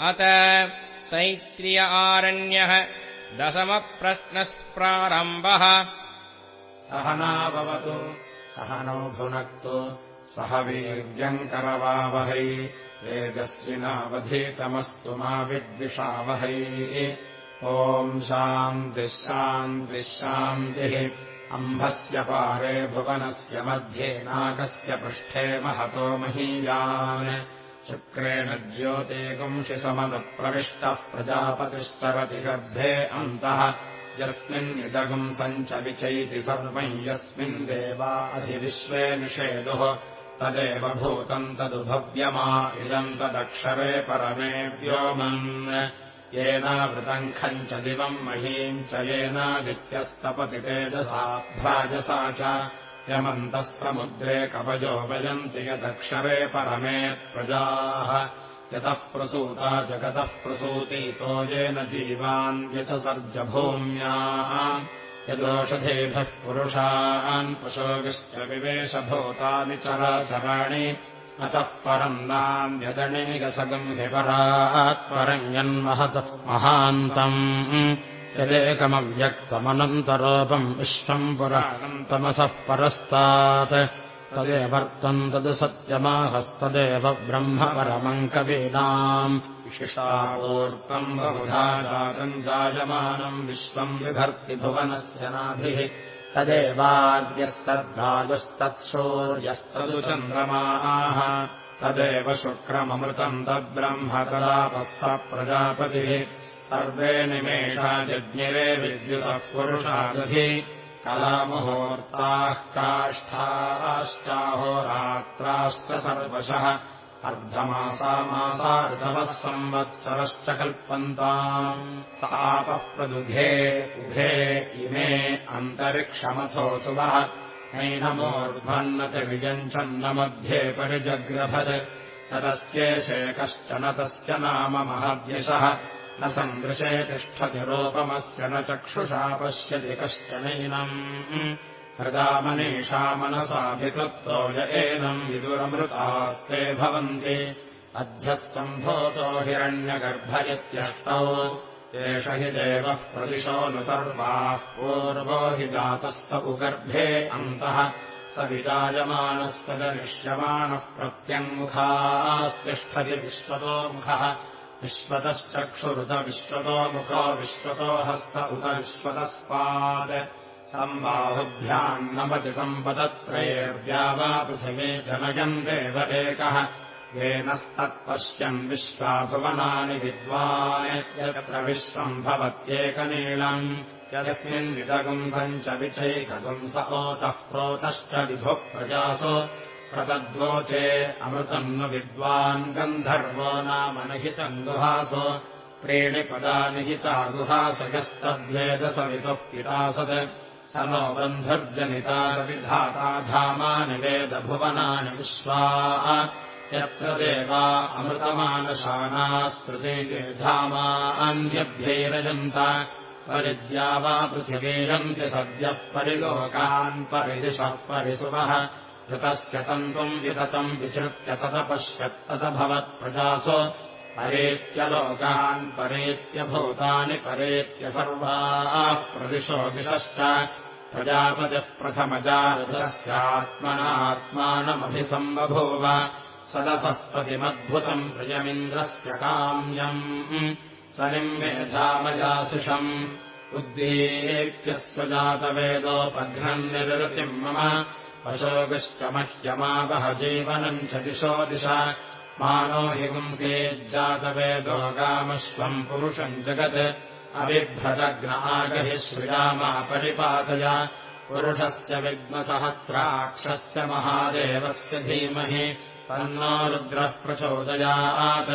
अत तैत्रिय आरण्यः दशमप्रश्नस्प्रारम्भः। सहनाभवतु सह नो भुनक्तु। सह वीर्यङ्करवावहै तेजस्विनावधीतमस्तु मा विद्विषावहै। ॐ शान्तिः। अम्भस्य पारे भुवनस्य मध्ये नागस्य पृष्ठे महतो महीयान् शुक्रेण ज्योतेगुंषि समदप्रविष्टः प्रजापतिश्चरति गर्भे अन्तः। यस्मिन्निदगुम् सञ्चविचैति सर्वम् यस्मिन् देवा अधिविश्वे निषेदुः तदेव भूतम् तदुभव्यमा इदम् तदक्षरे परमे व्योमन् येनावृतम् खम् च दिवम् महीम् च येनादित्यस्तपति तेजसा भ्राजसा च यमन्तः समुद्रे कवयो वयन्ति यदक्षरे परमे प्रजाः। यतः प्रसूता जगतः प्रसूतीतो येन जीवान् यथसर्जभूम्याः यदोषधेभः पुरुषान् पशोगिश्च विवेशभूतानि चराचराणि। अतः परम् नान्यदणेगसगम् हिपरात्परम् यन्महतः महान्तम् यदेकमव्यक्तमनन्तरोपम् विश्वम् पुराणन्तमसः परस्तात्। तदेवर्तम् तद् सत्यमाहस्तदेव ब्रह्म परमम् कवीनाम्। विशिष्टावोर्पम् बहुधा जातम् जायमानम् विश्वम् विभर्ति भुवनस्य नाभिः। तदेवाद्यस्तद्धातुस्तत्सूर्यस्तदु चन्द्रमाः तदेव शुक्रममृतम् तद्ब्रह्म तदापः स प्रजापतिः। सर्वे निमेषा जज्ञिरे विद्युतः पुरुषादधि कलामुहूर्ताः काष्ठाश्चाहोरात्राश्च सर्वशः। अर्धमासा ऋतवः संवत्सरश्च कल्पन्ताम्। सापः प्रदुघे उभे इमे अन्तरिक्षमथोऽसुवः नैनमोर्ध्वन्नतिवियञ्चन्न मध्ये परिजग्रभत् तदस्येषे कश्चन तस्य नाम महद्यशः। न सन्दृशे तिष्ठति रूपमस्य न चक्षुषा पश्यति कश्चनैनम् हृदामनीषा मनसाभिकृतो य एनम् विदुरमृतास्ते भवन्ति। अध्यः सम्भूतो हिरण्यगर्भयत्यष्टौ एष हि देवः प्रदिशोऽनुसर्वाः पूर्वो हि जातः स उगर्भे अन्तः। स विजायमानः स दरिष्यमाणः प्रत्यङ्मुखास्तिष्ठति विश्वतो मुखः। विश्वतश्चक्षुरुत विश्वतो मुखो विश्वतो हस्त उत विश्वतस्पाद। सम्बाहुभ्याम् नमति सम्पदत्रयेर्व्या वा पृथिवे जनयम् देव एकः येनस्तत्पश्यन् विश्वाभुवनानि विद्वान् यत्र विश्वम् भवत्येकनीलम्। यस्मिन्विदगुम् सञ्च विचैकगुम् स ओतः प्रोतश्च विभुः प्रजासु प्रतद्वोचे अमृतम् विद्वान् गन्धर्वो नाम निहितम् गुहासु त्रीणि पदानि हिता गुहासयस्तद्वेदसवितुः पितासत्। स नो बन्धुर्जनिताविधाता धामानि वेदभुवनानि विश्वा यत्र देवा अमृतमानशानास्तृते धामा अन्यभ्यैरजन्त परिद्या वा पृथिवीरन्ति सद्यः परिलोकान् परिदिशः परिसुवः ऋतस्य तन्तुम् विततम् विचृत्य तदपश्यत्तदभवत्प्रजासु परेत्यलोकान् परेत्यभूतानि परेत्य सर्वाः प्रदिशो दिशश्च प्रजापतिः प्रथमजास्यात्मनात्मानमभिसम्बभूव सदसस्पतिमद्भुतम् प्रियमिन्द्रस्य काम्यम् सनिम् मेधामजाशिषम् उद्दीप्यस्वजातवेदोपघ्नम् निरृतिम् मम अशोगश्च मह्यमावह जीवनम् च दिशो दिश मानो हि पुंसेज्जातवेदो गामश्वम् पुरुषम् जगत् अविभ्रदग्नागहि श्रियामा परिपातय पुरुषस्य विघ्नसहस्राक्षस्य महादेवस्य धीमहि तन्नो रुद्रः प्रचोदयात्।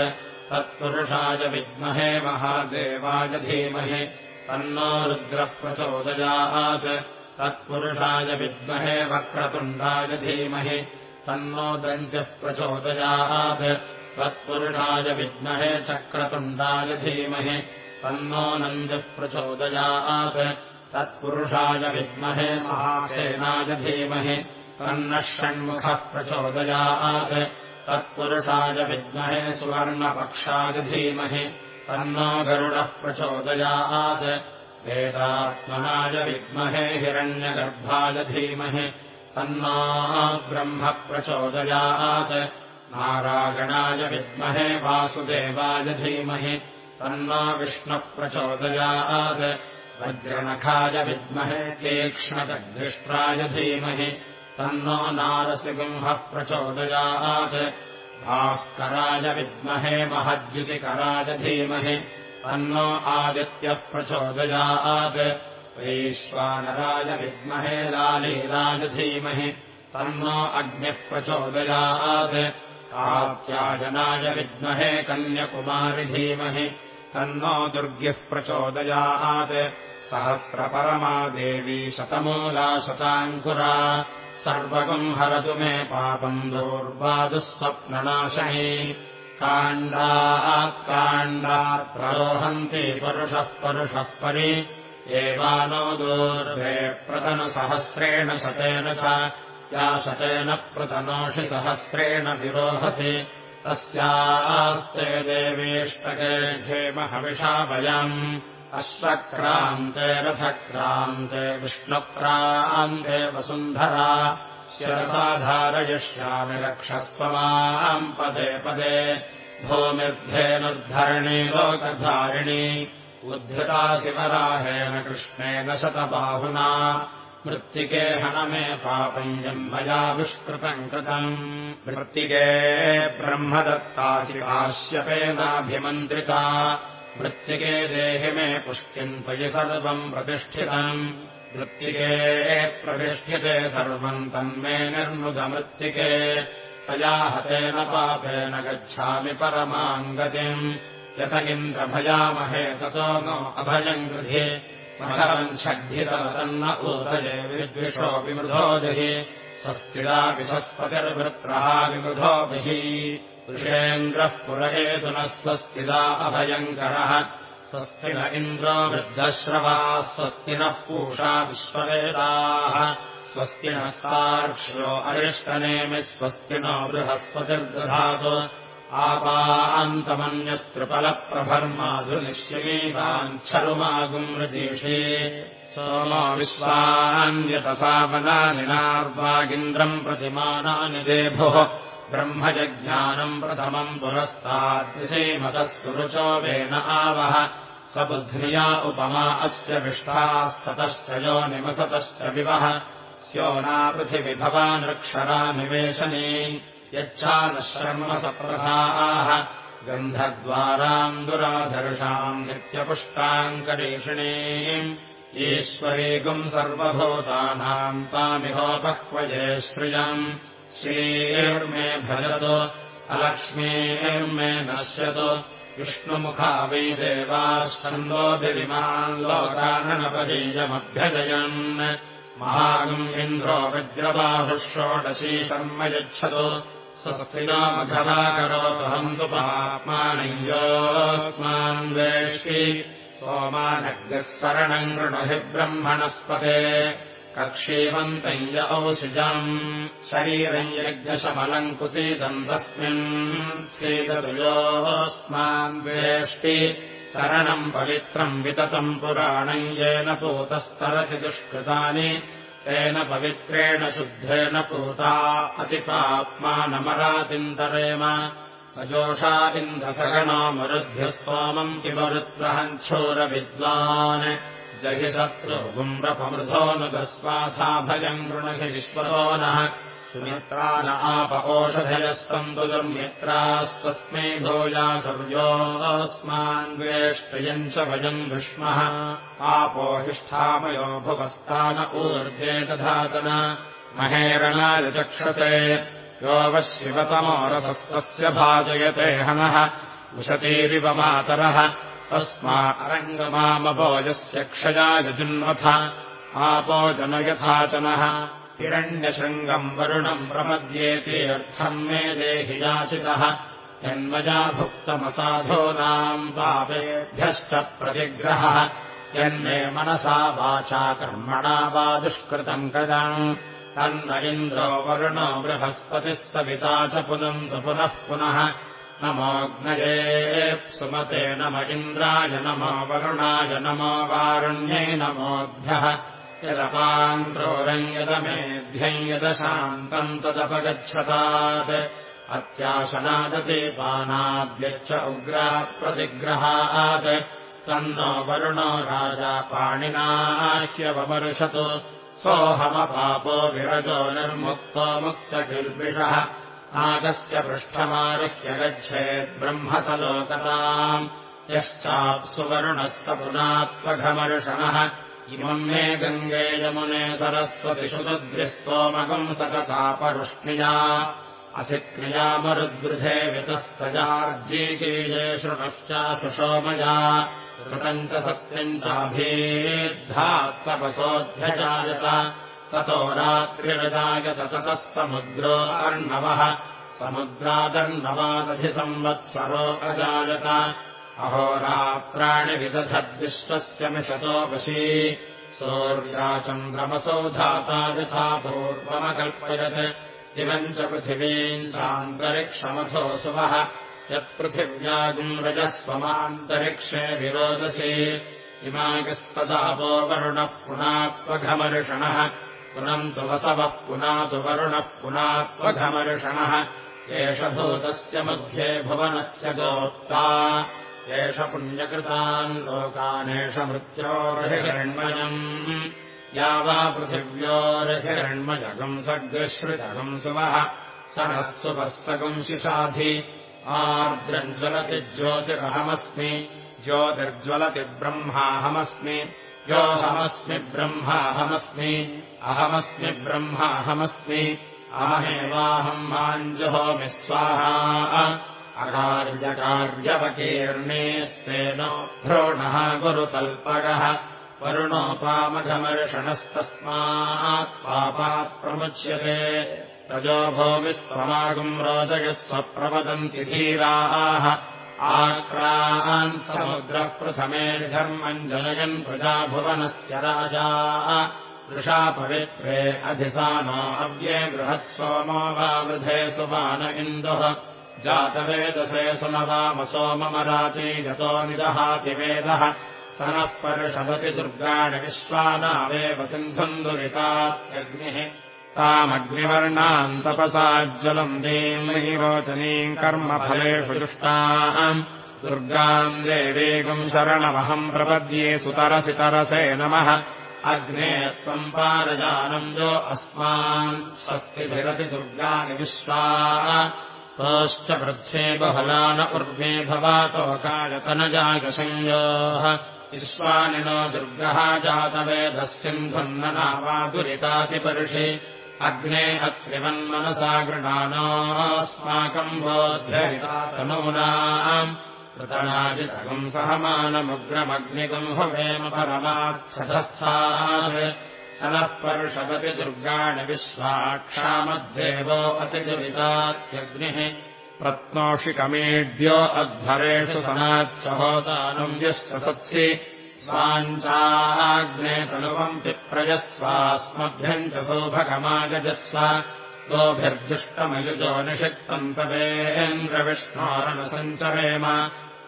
तत्पुरुषाय विद्महे महादेवाय धीमहि। तन्नो रुद्रः प्रचोदयात्। तत्पुरुषाय विद्महे वक्रतुण्डाय धीमहि। तन्नो दन्त्यः प्रचोदयात्। तत्पुरुषाय विद्महे चक्रतुण्डाय धीमहि। तन्नो नन्द्यः प्रचोदयात्। तत्पुरुषाय विद्महे महासेनाय धीमहि तन्नः षण्मुखः प्रचोदयात्। तत्पुरुषाय विद्महे सुवर्णपक्षाय धीमहि। तन्नो गरुडः प्रचोदयात्। वेदात्मनाय विद्महे हिरण्यगर्भाय धीमहि। तन्नो ब्रह्म प्रचोदयात्। नारायणाय विद्महे वासुदेवाय धीमहि। तन्नो विष्णुः प्रचोदयात्। वज्रनखाय विद्महे तीक्ष्णदृष्ट्राय धीमहि तन्नो नारसिंहः प्रचोदयात्। भास्कराय विद्महे महद्युतिकराय धीमहि। तन्नो आदित्यः प्रचोदयात्। वैश्वानराय विद्महे लालीराय धीमहि। तन्नो अग्निः प्रचोदयात्। कात्यायनाय विद्महे कन्यकुमारि धीमहि। तन्नो दुर्गिः प्रचोदयात्। सहस्रपरमा देवी शतमूला शताङ्कुरा सर्वगम् हरतु मे पापम् दूर्वादुःस्वप्ननाशने काण्डात्काण्डात् प्ररोहन्ति परुषः परुषः परि। एवानो दूर्वे प्रतनुसहस्रेण शतेन च। या शतेन प्रतनोषि सहस्रेण विरोहसि। तस्यास्ते देवीष्टके क्षेमहविषा वयम् अश्वक्रान्ते रथक्रान्ते विष्णुक्रान्ते वसुन्धरा शिरसाधारयिष्यामि रक्षस्व माम् पदे पदे भूमिर्धेनुद्धरिणी लोकधारिणी उद्धृता शिवराहेण कृष्णेन शतबाहुना मृत्तिके हनमे पापम् यम् मया दुष्कृतम् कृतम्। मृत्तिके ब्रह्मदत्तादिकाश्यपेनाभिमन्त्रिता मृत्तिके देहि मे पुष्टिम् त्वयि सर्वम् प्रतिष्ठितम्। मृत्तिके प्रतिष्ठिते सर्वम् तन्मे निर्मृतमृत्तिके तया हतेन पापेन गच्छामि परमाम् गतिम्। यत इन्द्रभयामहे ततो नो अभयम् गृहे। महरम् छद्धितवतन्न ऊतये विद्विषो विमृधो जहि। स्वस्तिरा विशस्पतिर्वृत्रः विमृधोभिः ऋषेन्द्रः पुरहेतुनः स्वस्तिदा अभयङ्करः। स्वस्ति न इन्द्रो वृद्धश्रवाः स्वस्ति नः पूषा विश्ववेदाः। स्वस्ति नस्तार्क्ष्यो अरिष्टनेमि स्वस्ति नो बृहस्पतिर्दधातु। आपान्तमन्यस्त्रिपलप्रभर्माधुनिश्यमीवाञ्छरुमागुम् रजीषे सोमो विश्वान्यतसावनानिनार्वागिन्द्रम् प्रतिमानानि देभुः ब्रह्मजज्ञानम् प्रथमम् पुरस्ताद्विषेमतः सुरुचो वेन आवः स्वबुद्ध्या उपमा अस्य विष्टाः सतश्च यो निमसतश्च विवः स्योनापृथिविभवानक्षरानिवेशने यच्छानः शर्मसप्रथाः गन्धद्वाराम् दुराधर्षाम् नित्यपुष्टाम् करीषिणे ईश्वरीगुम् सर्वभूतानाम् तामिहोपह्वये श्रियम् श्रीर्मे भजतु अलक्ष्मीर्मे नश्यतु। विष्णुमुखा वै देवाश्चन्दोभिमान् लोकाननपदीयमभ्यजयन् महागम् इन्द्रो वज्रबाहुः षोडशी शर्म यच्छतु। स्वस्तिनामघवाकरोतहम् तु पाप्मानयोऽस्मान् वेष्टि। सोमानग्रः शरणम् गृणहि ब्रह्मणस्पते कक्षीवन्तम् य औषिजम् शरीरम् यज्ञशमलम् कुसीदम् तस्मिन् सीदतयोऽस्मान् वेष्टि शरणम् पवित्रम् विततम् पुराणम् येन पूतस्तरति दुष्कृतानि तेन पवित्रेण शुद्धेन पूता अतिपाप्मानमरातिन्तरेम सजोषा इन्द्रसगणामरुद्भ्यः स्वामम् किमरुत्रहञ्छोरविद्वान् जहि शत्रु गुम्रपमृधोऽनुगस्वाथा भजम् गृणहि विश्वतो नः। सुमित्रा न आप ओषधयः सन्तु दुर्मित्रास्तस्मै भूया सर्योऽस्मान् द्वेष्टयम् च भजम् विष्मः आपोहिष्ठामयो भुवस्तान ऊर्ध्वे दधातन। महेरणाय चक्षते। यो वः शिवतमोरथस्तस्य भाजयते हनः। विशतीरिव मातरः तस्मारङ्गमामपोजस्य क्षयाय जिन्वथ आपोजनयथाचनः हिरण्यशृङ्गम् वरुणम् प्रमद्येति अर्थम् मे देहि याचितः। यन्मजा भुक्तमसाधूनाम् पापेभ्यश्च प्रतिग्रहः। यन्मे मनसा वाचा कर्मणा वा दुष्कृतम् कदाम् तन्न इन्द्रो वरुणो बृहस्पतिस्तविता च पुनन्तु पुनः पुनः नमोऽग्नये सुमते नम इन्द्राय नमो वरुणाय नमो वारुण्ये नमोऽभ्यः यदपान्त्रोरङ्गदमेभ्यम् यदशान्तम् तदपगच्छतात् अत्याशनादतीपानाद्यच्च उग्राप्रतिग्रहात्। तन्नो वरुणो राजा पाणिनाह्यवमर्शतु सोऽहमपापो विरजो निर्मुक्तो मुक्तकिल्बिषः नागस्य पृष्ठमारुह्य गच्छेद्ब्रह्मसलोकताम् यश्चाप्सुवरुणस्तपुनात्वघमर्षणः इमम् मे गङ्गे यमुने सरस्वतिषुतद्रिस्तोमगम् सकतापरुष्णिया असि क्रियामरुद्वृधे वितस्तजार्जीकीये शृणश्चाशुषोमया ऋतम् च सत्यम् चाभीद्धात्तपसोऽध्यजायत ततो रात्रिरजायत ततः समुद्रो अर्णवः। समुद्रादर्णवादधिसंवत्सरो अजायत। अहोरात्राणि विदधद्विश्वस्य मिषतो वशी। सूर्याचन्द्रमसौ धाता यथा पूर्वमकल्पयत्। इमम् च पृथिवीम् चान्तरिक्षमथो सुवः। यत्पृथिव्यागुम् रजस्वमान्तरिक्षे विरोदसे। इमागस्तदापो वरुणः पुनात्वघमर्षणः पुनन्तु वसवः पुनातु वरुणः पुनात्वघमर्षणः एष भूतस्य मध्ये भुवनस्य गोप्ता। एष पुण्यकृतान् लोकानेष मृत्योर्हिरण्मयम् या वा पृथिव्योर्हिरण्मजगम् सग्श्रुजगम् सुवः। स नः सुवः सगुंशिषाधि आर्द्रम् ज्वलति ज्योतिरहमस्मि। ज्योतिर्ज्वलति ब्रह्माहमस्मि। योऽहमस्मि ब्रह्माहमस्मि अहमस्मि ब्रह्माहमस्मि अहमेवाहम् माञ्जुहोमि स्वाहा। अकार्यकार्यवकीर्णेस्तेन भ्रोणः गुरुतल्पगः वरुणोपामघमर्षणस्तस्मात् पापात् प्रमुच्यते। रजो भूमिस्त्वमागुम् रोदयः स्वप्रवदन्ति धीराः। आक्रान् समुद्रप्रथमेर्धर्मम् जनयन् प्रजाभुवनस्य राजा वृषा पवित्रे अधिसानो अव्ये बृहत्सोमो वा वृधे सुमान इन्दुः। जातवेदसे सुनवामसोममराति गतो निदहाति वेदः। स नः पर्षदति दुर्गाणि विश्वानावेव सिन्धुम् दुरितात्यग्निः तामग्निवर्णाम् तपसाज्जलम् दीम् कर्मफलेषु जुष्टाम्। दुर्गाम् देवीगुम् शरणमहम् प्रपद्ये सुतरसि तरसे नमः अग्ने त्वम् यो अस्मान् स्वस्तिभिरति दुर्गानि विश्वा। तोश्च वृद्धे बहुलान उर्वे भवातोकायतनजागसंयोः विश्वानिनो दुर्गः जातवेदस्यन्धन्ननावादुरितातिपर्षि अग्ने अत्रिवन्मनसा गृणानोऽस्माकम् बोध्यरितातनूनाम् कृतनाजितगम् सहमानमुग्रमग्निगम् हुवेम परमात्सधस्थात् स नः पर्षदपि दुर्गाणि विश्वाक्षामद्देवो अतिदुरितात्यग्निः। प्रत्नोषिकमेड्यो अध्वरेषु सनाच्च होतानम् यश्च सत्सि स्वाञ्चाग्ने तनुवम् पिप्रजस्वास्मभ्यम् च सौभगमागजस्व। गोभिर्दुष्टमयुजो निषिक्तम् तवेन्द्रविष्णोरनुसञ्चरेम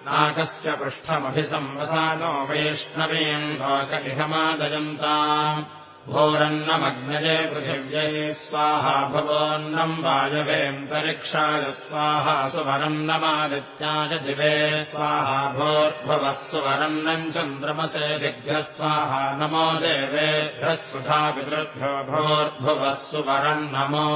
नागस्य पृष्ठमभिसंवसानो वैष्णवीम् लोकलिहमादयन्ताम् भोरन्नमग्नये पृथिव्यै स्वाहा भुवोन्नम् वायवेऽन्तरिक्षाय स्वाहा सुवरन्नमादित्याय दिवे स्वाहा भोर्भुवः सुवरन्नम् चन्द्रमसे दिग्भ्यः स्वाहा नमो देवेभ्यः सुधा पितृभ्यो भोर्भुवः सुवरन्नमो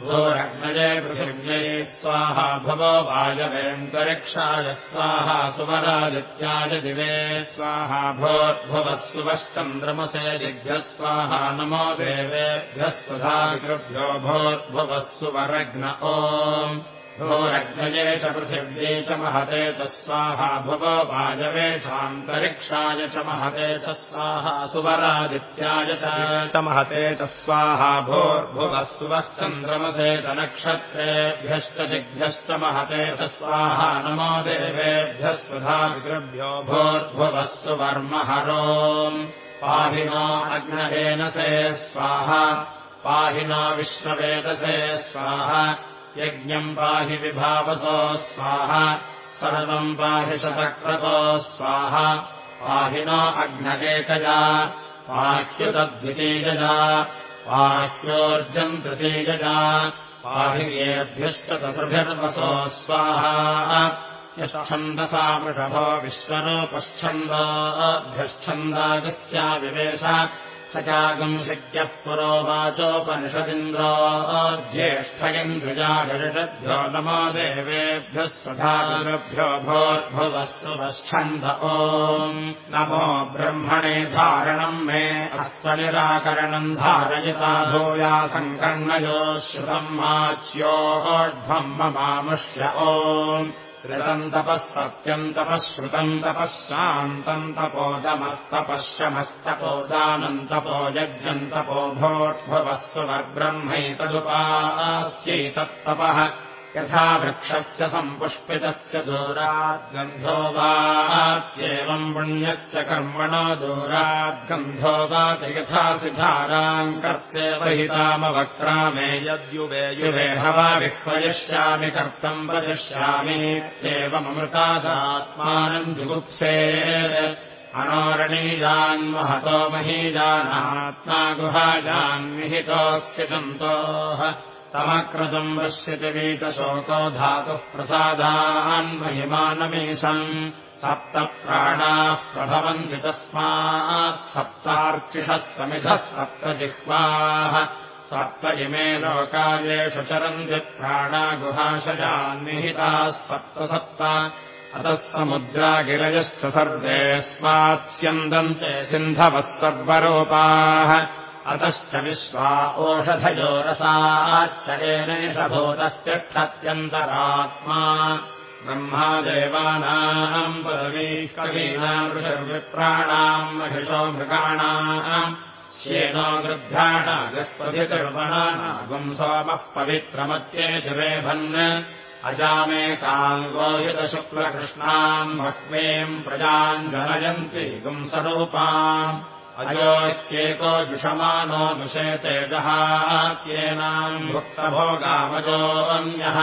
भोरग्नये पृथिव्यै स्वाहा भवो वायवेऽन्तरिक्षाय स्वाहा सुवरादित्याय दिवे स्वाहा भोर्भुवः सुवश्चन्द्रमसे दिग्भ्यः स्वाहा नमो देवेभ्यः सुधा पितृभ्यो भोर्भुवः सुवरग्न ओम् भोरग्नये च पृथिव्ये च महते च स्वाहा भुवो वायवेषान्तरिक्षाय च महते च स्वाहा सुवरादित्याय च महते च स्वाहा भोर्भुवः च नक्षत्रेभ्यश्च दिग्भ्यश्च महते च स्वाहा नमो देवेभ्यः सुधा पितृभ्यो भोर्भुवः सुवर्महरोम् पाहिनो अग्नहेन से स्वाहा पाहि न विश्ववेदसे स्वाहा यज्ञम् पाहि विभावसो स्वाहा सर्वम् पाहि शतक्रतो स्वाहा। पाहि न अग्नकेकजा पाह्युतद्वितीयजा पाह्योर्जम् तृतीयजा पाहि येभ्यश्चतसृभिर्वसो स्वाहा। यच्छन्दसा वृषभो विश्वरूपश्छन्दाभ्यश्छन्दागस्या विवेश चागम् शक्यः पुरोवाचोपनिषदिन्द्रो ज्येष्ठयन्द्रिजाषद्भ्यो नमो देवेभ्यः स्वधाभ्यो भोर्भुवः सुवच्छन्द ओम् नमो ब्रह्मणे धारणम् मे अस्त्वनिराकरणम् धारयिता भूया सङ्कर्णयो श्रुतम् माच्योर्ध्वम् ममामुष्य ओम् ऋतन्तपः सत्यन्तपः श्रुतन्तपः शान्तम् तपोदमस्तपश्यमस्तपोदानन्तपो यज्ञन्तपो भोर्भुवस्व ब्रह्मैतदुपास्यैतत्तपः यथा वृक्षस्य सम्पुष्पितस्य दूराद्गन्धो वात्येवम् पुण्यस्य कर्मणो दूराद्गन्धो वाति यथा सिधाराम् कर्तेव हितामवक्रा मे यद्युवेयुवेह वा विह्वयिष्यामि कर्तम् वदिष्यामीत्येवममृतादात्मानम् जुगुप्से अनोरणीजान्महतो महीजानात्मा गुहाजान्विहितोऽस्ति सन्तोः तमक्रतुम् पश्यति वीतशोको धातुः प्रसादान्महिमानमीशम् सप्त प्राणाः प्रभवन्ति तस्मात् सप्तार्चिषः समिधः सप्त जिह्वाः सप्त इमे लोकायेषु चरन्ति प्राणा गुहाशजान्निहिताः सप्त सप्त। अतः समुद्रागिरयश्च सर्वेऽस्मात्स्यन्दन्ते सिन्धवः सर्वरूपाः अतश्च विश्वा ओषधयोरसाच्चरेणेषभूतस्तिष्ठत्यन्तरात्मा। ब्रह्मादेवानाम् पदवीः कवीनाम् ऋषर्विप्राणाम् महिषो मृगाणाम् श्येनो गृभ्राणागस्पतिर्वणानागुम् सोमः पवित्रमत्ये जुरेभन् अजामेकाङ्गोयुतशुक्लकृष्णाम् भक्मेम् प्रजाम् जनयन्ति गुंसरूपाम् अयोह्येको जुषमानो नुषेते जहात्येनाम् भुक्तभोगामजोऽन्यः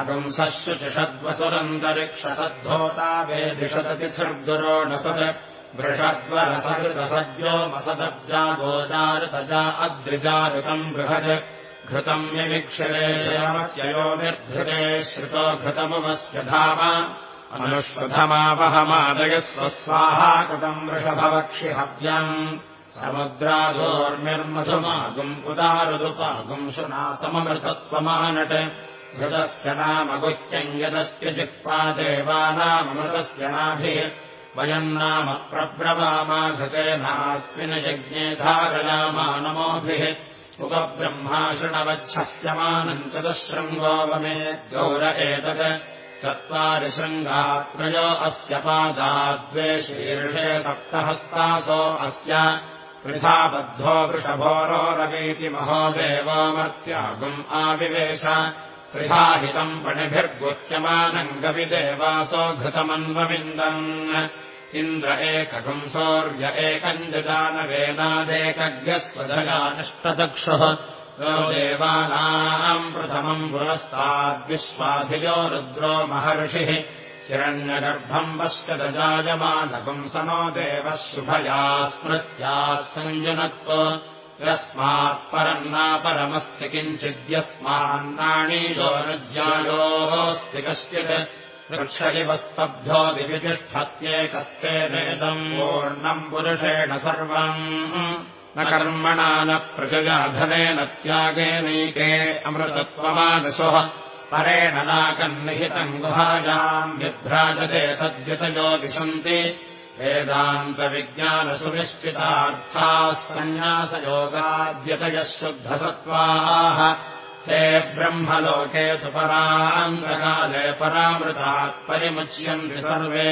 अगुंसः शुचिषद्वसुरन्तरिक्षसद्धोता वेदिषदतिथिर्दुरो न सत् वृषद्वरसकृतसज्जो मसदब्जा गोदारुतजा अद्रिजारुतम् बृहत् घृतम् यमिक्षरेयमस्ययो निर्धृते श्रुतो घृतमुमस्य धाम अनुष्वधमावहमादयः स्वस्वाहा कृतम् वृषभवक्षिहव्यम्। समुद्रादोर्मिर्मधुमागुम् उदारुदुपागुम् सुनासममृतत्वमानट् घृतस्य नाम गुह्यम् यदस्य जिह्वा देवानाममृतस्य नाभिः। वयम् नाम प्रब्रवामा घृतेनास्मिन् यज्ञे धारयामा नमोभिः। उपब्रह्मा शृणवच्छस्यमानम् चतुशृङ्गोपमे गौर एतत् चत्वारि शृङ्गात्रयो अस्य पादाद्वे शीर्षे सप्तहस्तासो अस्य वृथाबद्धो वृषभोरोरवीति महोदेवोमर्त्यागुम् आविवेश त्रिधाहितम् पणिभिर्गुह्यमानम् गविदेवासो घृतमन्वविन्दन् इन्द्र एकगुम् सौर्य एकम् जजानवेनादेकज्ञस्वदयानिष्टचक्षुः यो देवानाम् प्रथमम् पुरस्ताद्विश्वाधियो रुद्रो महर्षिः हिरण्यगर्भम् पश्यदजायमानपुंसनो देवः शुभया स्मृत्याः सञ्जनत्व यस्मात्परम् नापरमस्ति किञ्चिद्यस्मान्नाणीयोनुज्यायोऽस्ति कश्चित्। वृक्ष इव स्तब्धो दिवितिष्ठत्येकस्तेनेदम् पूर्णम् पुरुषेण सर्वम् न कर्मणा न प्रजयाधनेन त्यागेनैके अमृतत्वमानसुः परेण नाकन्निहितम् गुहायाम् विभ्राजते तद्यतयो विशन्ति वेदान्तविज्ञानसुनिश्चितार्थाः सन्न्यासयोगाद्यतयः शुद्धसत्त्वाः ते ब्रह्मलोके तु परान्तकाले परामृतात् परिमुच्यन्ति सर्वे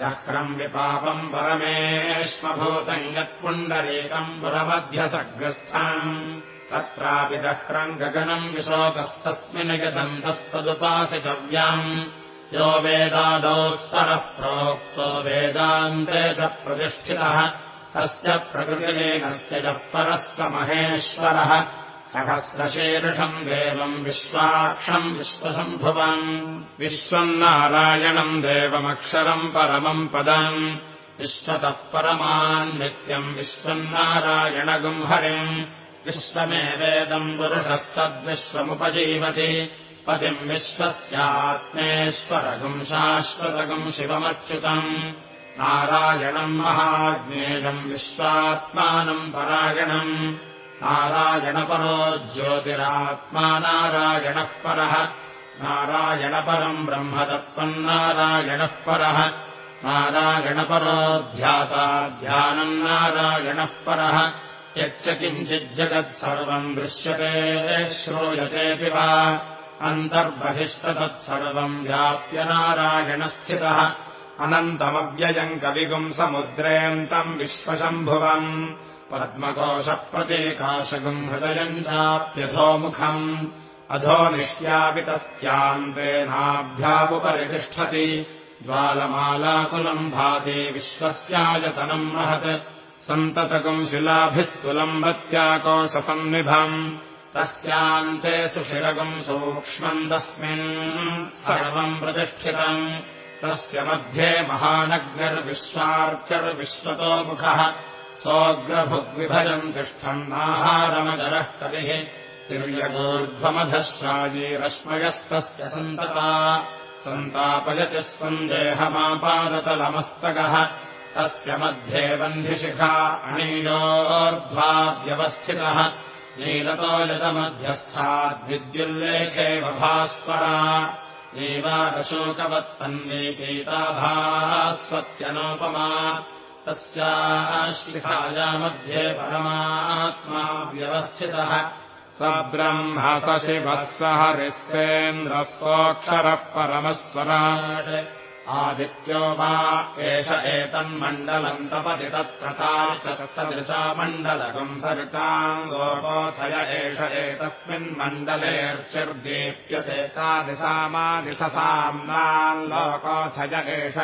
दह्रम् विपापम् परमेष्मभूतम् यत्पुण्डरीकम् पुरमध्यसग्रस्थम्। तत्रापि दह्रम् गगनम् विशोकस्तस्मिन् गदन्तस्तदुपासितव्याम् यो वेदादौ स्तरः प्रोक्तो वेदान्ते च प्रतिष्ठितः। तस्य प्रकृतिलीनस्य यः परस्य महेश्वरः सहस्रशीर्षम् देवम् विश्वाक्षम् विश्वसम्भुवम् विश्वम् नारायणम् देवमक्षरम् परमम् पदम् विश्वतः परमान् नित्यम् विश्वम् नारायणगुम् हरिम् विश्वमेवेदम् पुरुषस्तद्विश्वमुपजीवति पतिम् विश्वस्यात्मेश्वरगुम् शाश्वतगुम् शिवमच्युतम् नारायणम् महाज्ञेयम् विश्वात्मानम् परायणम् नारायणपरो ज्योतिरात्मा नारायणः परः। नारायणपरम् ब्रह्मतत्त्वम् नारायणः परः। नारायणपरो ध्याता ध्यानम् नारायणः परः। यच्च किञ्चिज्जगत्सर्वम् दृश्यते श्रूयतेऽपि वा। अन्तर्बहिष्टतत्सर्वम् व्याप्य नारायणस्थितः। अनन्तमव्ययम् कविगुम् समुद्रेऽन्तम् विश्वशम्भुवम् पद्मकोशप्रतीकाशगुम् हृदयम् चाप्यधोमुखम् अधो निष्ट्यापितस्यान्तेनाभ्यामुपरितिष्ठति। ज्वालमालाकुलम् भाति विश्वस्यायतनम् महत्। सन्ततकम् शिलाभिस्तुलम् भत्याकोशसन्निभम् तस्यान्ते सुशिरगम् सूक्ष्मम् तस्मिन् सर्वम् प्रतिष्ठितम्। तस्य मध्ये महानग्निर्विश्वार्चर्विश्वतो मुखः सोऽग्रभुग्विभजम् तिष्ठन्नाहारमजरः कविः तिर्यगोर्ध्वमधशायीरश्मयस्तस्य सन्तता। सन्तापयति स्वम् देहमापादतलमस्तकः। तस्य मध्ये बन्धिशिखा अणीयोर्ध्वाव्यवस्थितः नीलतोलितमध्यस्थाद्विद्युल्लेखेव भास्वरा। नीवारशोकवत्तन्नीपीताभास्वत्यनोपमा तस्याशिखाया मध्ये परमात्मा व्यवस्थितः। स ब्रह्मसशिवः स हरिस्सेन्द्रः सोऽक्षरः परमस्वराट् आदित्यो वा एष एतन्मण्डलम् तपति तत्प्रता च सप्तदृशामण्डलकम् सर्चाम् लोकोऽथय एष एतस्मिन्मण्डलेऽर्चिर्दीप्यते तादिशामादिशसाम्नाम् लोकोऽथय एष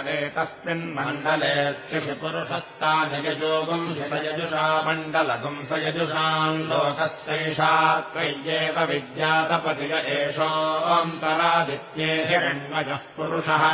शिषयजुषा मण्डलगुम् स यजुषाम् लोकस्यैषा त्वय्येव विद्यातपतिय एषोऽन्तरादित्ये हिरण्मयः पुरुषः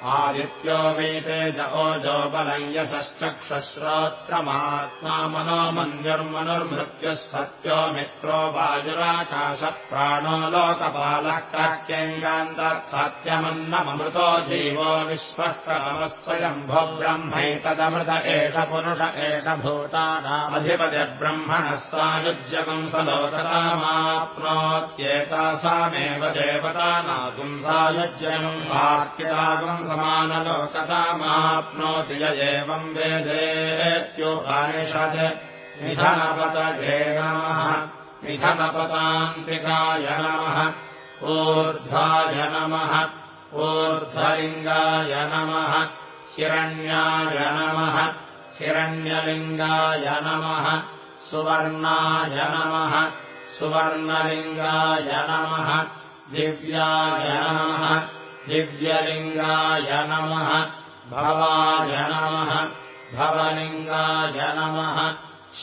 आदित्यो वीते ज ओजो बलयशश्चक्षश्रोत्रमात्मा मनो मन्युर्मनुर्मृत्युः सत्यो मित्रो वाजुराकाशः प्राणो लोकपालः काक्यङ्गान्तः सत्यमन्नममृतो जीवो विश्वः क्रमस्वयम्भो ब्रह्मैतदमृत एष पुरुष एष भूतानामधिपतिर्ब्रह्मणः सायुज्यकम् स लोकतामाप्नोत्येतासामेव देवतानागुम् सायुज्यम् वाक्यतागुम् समानलोकतामाप्नोति य एवम् वेदेत्योपानिषत् निधनपतये नमः निधनपतान्तिकाय नमः ऊर्ध्वाय नमः ऊर्ध्वलिङ्गाय नमः हिरण्याय नमः हिरण्यलिङ्गाय नमः सुवर्णाय नमः सुवर्णलिङ्गाय नमः दिव्याय नमः दिव्यलिङ्गाय नमः। भवाय नमः। भवलिङ्गाय नमः।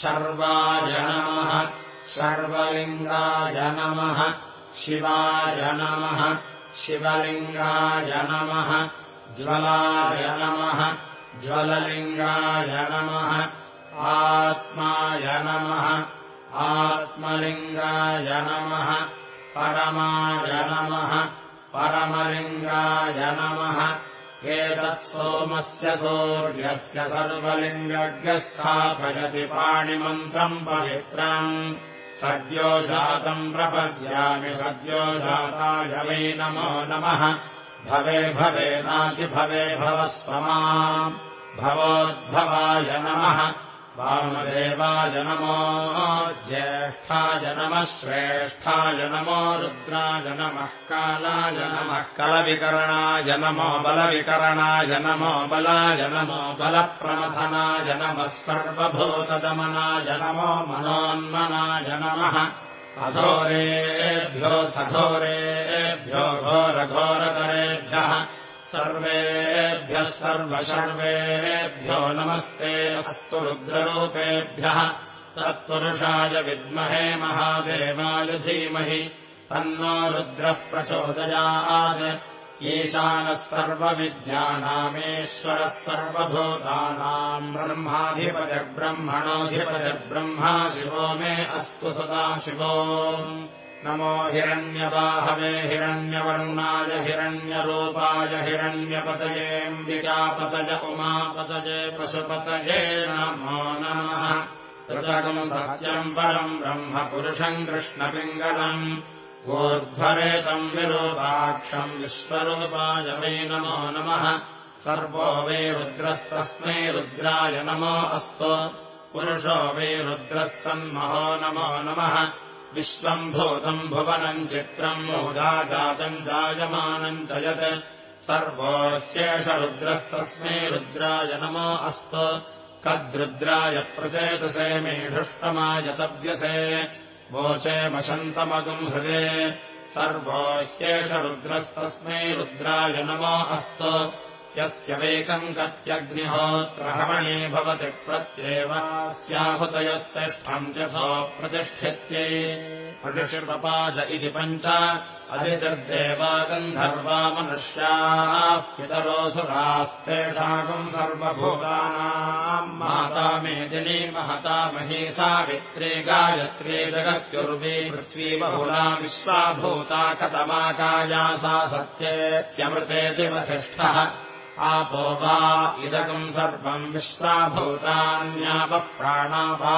शर्वाय नमः। सर्वलिङ्गाय नमः। शिवाय नमः। शिवलिङ्गाय नमः। ज्वलाय नमः। ज्वललिङ्गाय नमः। आत्माय नमः। आत्मलिङ्गाय नमः। परमाय नमः परमलिङ्गाय नमः। एतत्सोमस्य सूर्यस्य सर्वलिङ्गज्ञस्थापयति पाणिमन्त्रम् पवित्रम्। सद्यो जातम् प्रपद्यामि सद्यो जाताय वै नमो नमः। भवे भवेनातिभवे भवस्वमा भवोद्भवाय नमः वामदेवाय नमो ज्येष्ठाय नमः श्रेष्ठाय नमो रुद्राय नमः कालाय नमः कलविकरणाय नमो बलविकरणाय नमो बलाय नमो बलप्रमथनाय नमः सर्वभूतदमनाय नमो मनोन्मनाय नमः। अघोरेभ्यो सघोरेभ्यो घोरघोरतरेभ्यः सर्वेभ्यः सर्वशर्वेभ्यो नमस्ते अस्तु रुद्ररूपेभ्यः तत्पुरुषाय विद्महे महादेवाय धीमहि तन्नो रुद्रः प्रचोदयात्। ईशानः सर्वविद्यानामेश्वरः सर्वभूतानाम् ब्रह्माधिपतिब्रह्मणोऽधिपतिब्रह्मा शिवो मे अस्तु सदा शिवो नमो हिरण्यबाहवे हिरण्यवर्णाय हिरण्यरूपाय हिरण्यपतयेऽम्बिकापतय उमापतये पशुपतये नमो नमः। ऋतकम् सत्यम् परम् ब्रह्म पुरुषम् कृष्णपिङ्गलम् ऊर्ध्वरेतम् विरूपाक्षम् विश्वरूपाय वै नमो नमः। सर्वो वै रुद्रस्तस्मै रुद्राय नमो अस्तु। पुरुषो वै रुद्रः सन्महो नमो नमः विश्वम् भूतम् भुवनम् चित्रम् मोदा जातम् जायमानम् च यत् सर्वो रुद्रस्तस्मै रुद्राय नमो अस्तु। कद्रुद्राय प्रचेतसे मेढुष्टमायतव्यसे वोचे वशन्तमगुम् हृदे सर्वो रुद्रस्तस्मै रुद्राय नमो अस्तु यस्य वेकम् गत्यग्निहोत्रहवणे भवति प्रत्येवास्याहुतयस्तिष्ठम् च सो प्रतिष्ठित्यै प्रतिष्पपाद इति पञ्च अधितिर्देवा गन्धर्वा मनुष्याः पितरोऽसुरास्तेषाकम् सर्वभूतानाम्। माता मेदिनी महता मही सावित्रे गायत्रे जगत्युर्वे पृथ्वी बहुला विश्वाभूता कतमाकाया सा सत्येत्यमृते दिवसिष्ठः आपो वा इदकम् सर्वम् विश्वाभूतान्यापप्राणा वा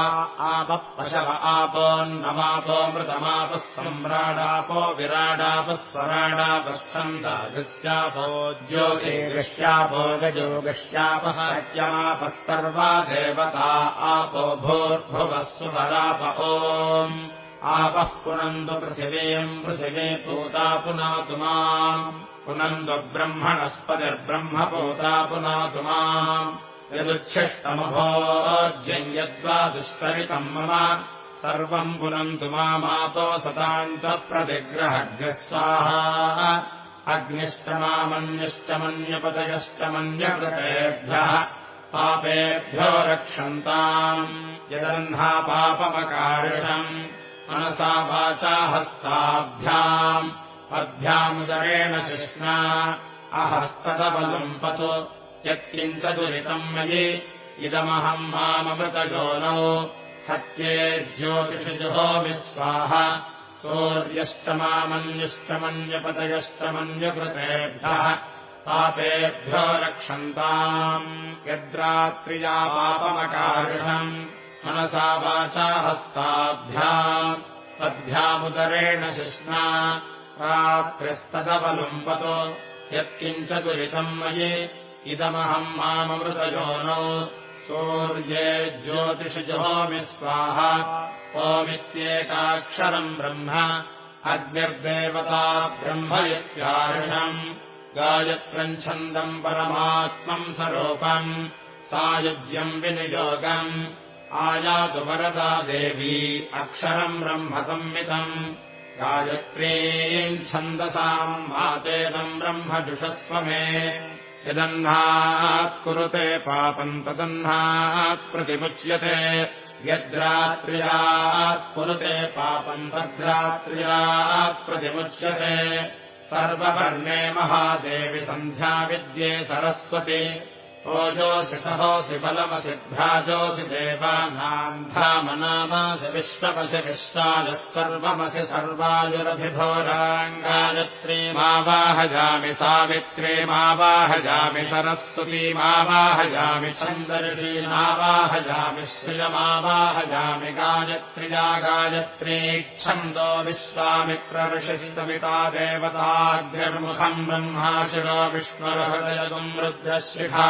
आपः पशव आपोन्नमापो मृतमापः सम्राडापो विराडापः स्वराडापश्चन्दागस्यापो ज्योतिगश्यापो गजोगश्यापः सत्यमापः सर्वा देवता आपो भूर्भुवः सुवराप ओम् आपः पुनन्दु पृथिवीम् पृथिवी पूता पुनातु माम् पुनन्दुब्रह्मणस्पतिर्ब्रह्मपूता पुनातु माम् यदुच्छिष्टमभोज्यम् यद्वा दुष्करितम् मम सर्वम् पुनन्तु मामातो सताम् च प्रतिग्रहग्रः स्वाहा। अग्निश्च मामन्यश्च मन्यपतयश्च मन्यकृतेभ्यः पापेभ्यो रक्षन्ताम् यदह्ना पापमकारिषम् मनसा वाचा हस्ताभ्याम् अभ्यामुदरेण शिष्णा अहस्तदबलम् पतु यत्किञ्च दुरितम् मयि इदमहम् माममृतयोनौ सत्ये ज्योतिषजुहोमिस्वाह सूर्यश्चमामन्युष्टमन्यपतयश्चमन्यकृतेभ्यः पापेभ्यो रक्षन्ताम् यद्रात्रिया पापमकारिषम् मनसा वाचा हस्ताभ्याम् तद्भ्यामुदरेण शिष्णा रात्रिस्तदवलुम्बतो यत्किञ्च दुरितम् मयि इदमहम् माममृतयोनौ सूर्ये ज्योतिषिजहोमि स्वाहा। ओमित्येकाक्षरम् ब्रह्म। अग्निर्देवता ब्रह्म गायत्रम् छन्दम् परमात्मम् स्वरूपम् सायुज्यम् विनियोगम्। आयातु वरदा देवी अक्षरम् ब्रह्म संमितम् गायत्रीम् छन्दसाम् माचेदम् ब्रह्म जुषस्व मे यदह्नात् कुरुते पापम् तदह्नात् प्रतिमुच्यते। यद्रात्र्यात् कुरुते पापम् तद्रात्र्यात् प्रतिमुच्यते। सर्ववर्णे महादेवि सन्ध्याविद्ये सरस्वती ओजोऽसि सहोऽसि बलमसि भ्राजोऽसि देवानाम् धामनामासि विश्वपसि विश्वाजः सर्वमसि सर्वायुरभिभोराङ्गायत्रीमावाहजामि सावित्रीमावाहजामि सरस्वतीमावाहजामि छन्दर्षीमावाहजामि श्रियमावाहजामि गायत्र्या गायत्री छन्दो विश्वामित्रऋषितमिता देवताग्र्मुखम् ब्रह्माशिरो विष्णुरहृदयगुम् रुद्रशिखा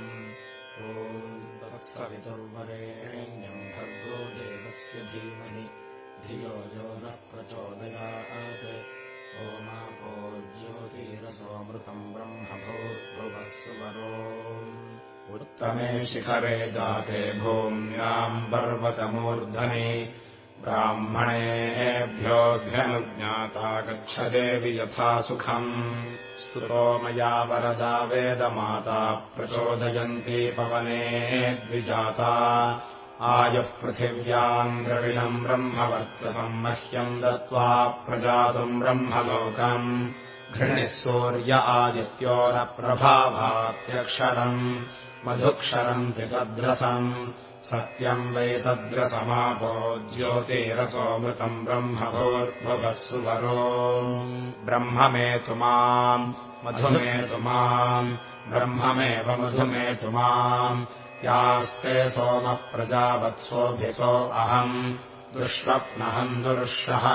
तत्सवितुर्वरेण्यम् भर्गो देवस्य धीमहि। धियो नः प्रचोदयात्। ओमापो ज्योतिरसोऽमृतम् ब्रह्मभूर्भुवः सुवरो। उत्तमे शिखरे जाते भूम्याम् पर्वतमूर्धनि ब्राह्मणेभ्योऽभ्यनुज्ञाता गच्छदेवि यथा सुखम् स्तुतो मया वरदा वेदमाता प्रचोदयन्ती पवने द्विजाता। आयुः पृथिव्याम् द्रविणम् ब्रह्मवर्चसम् मह्यम् दत्त्वा प्रजातुम् ब्रह्मलोकम्। घृणिः सूर्य आदित्यो न प्रभावात्यक्षरम्। मधुक्षरम् त्रितद्रसम् सत्यम् वैतद्रसमापो ज्योतिरसोऽमृतम् ब्रह्मभोर्भुवः सुवरो ब्रह्ममेतु माम् मधुमेतु माम् ब्रह्ममेव मधुमेतु माम्। यास्ते सोमप्रजावत्सोऽभिसो अहम् दुष्वप्नहम् दुरुषः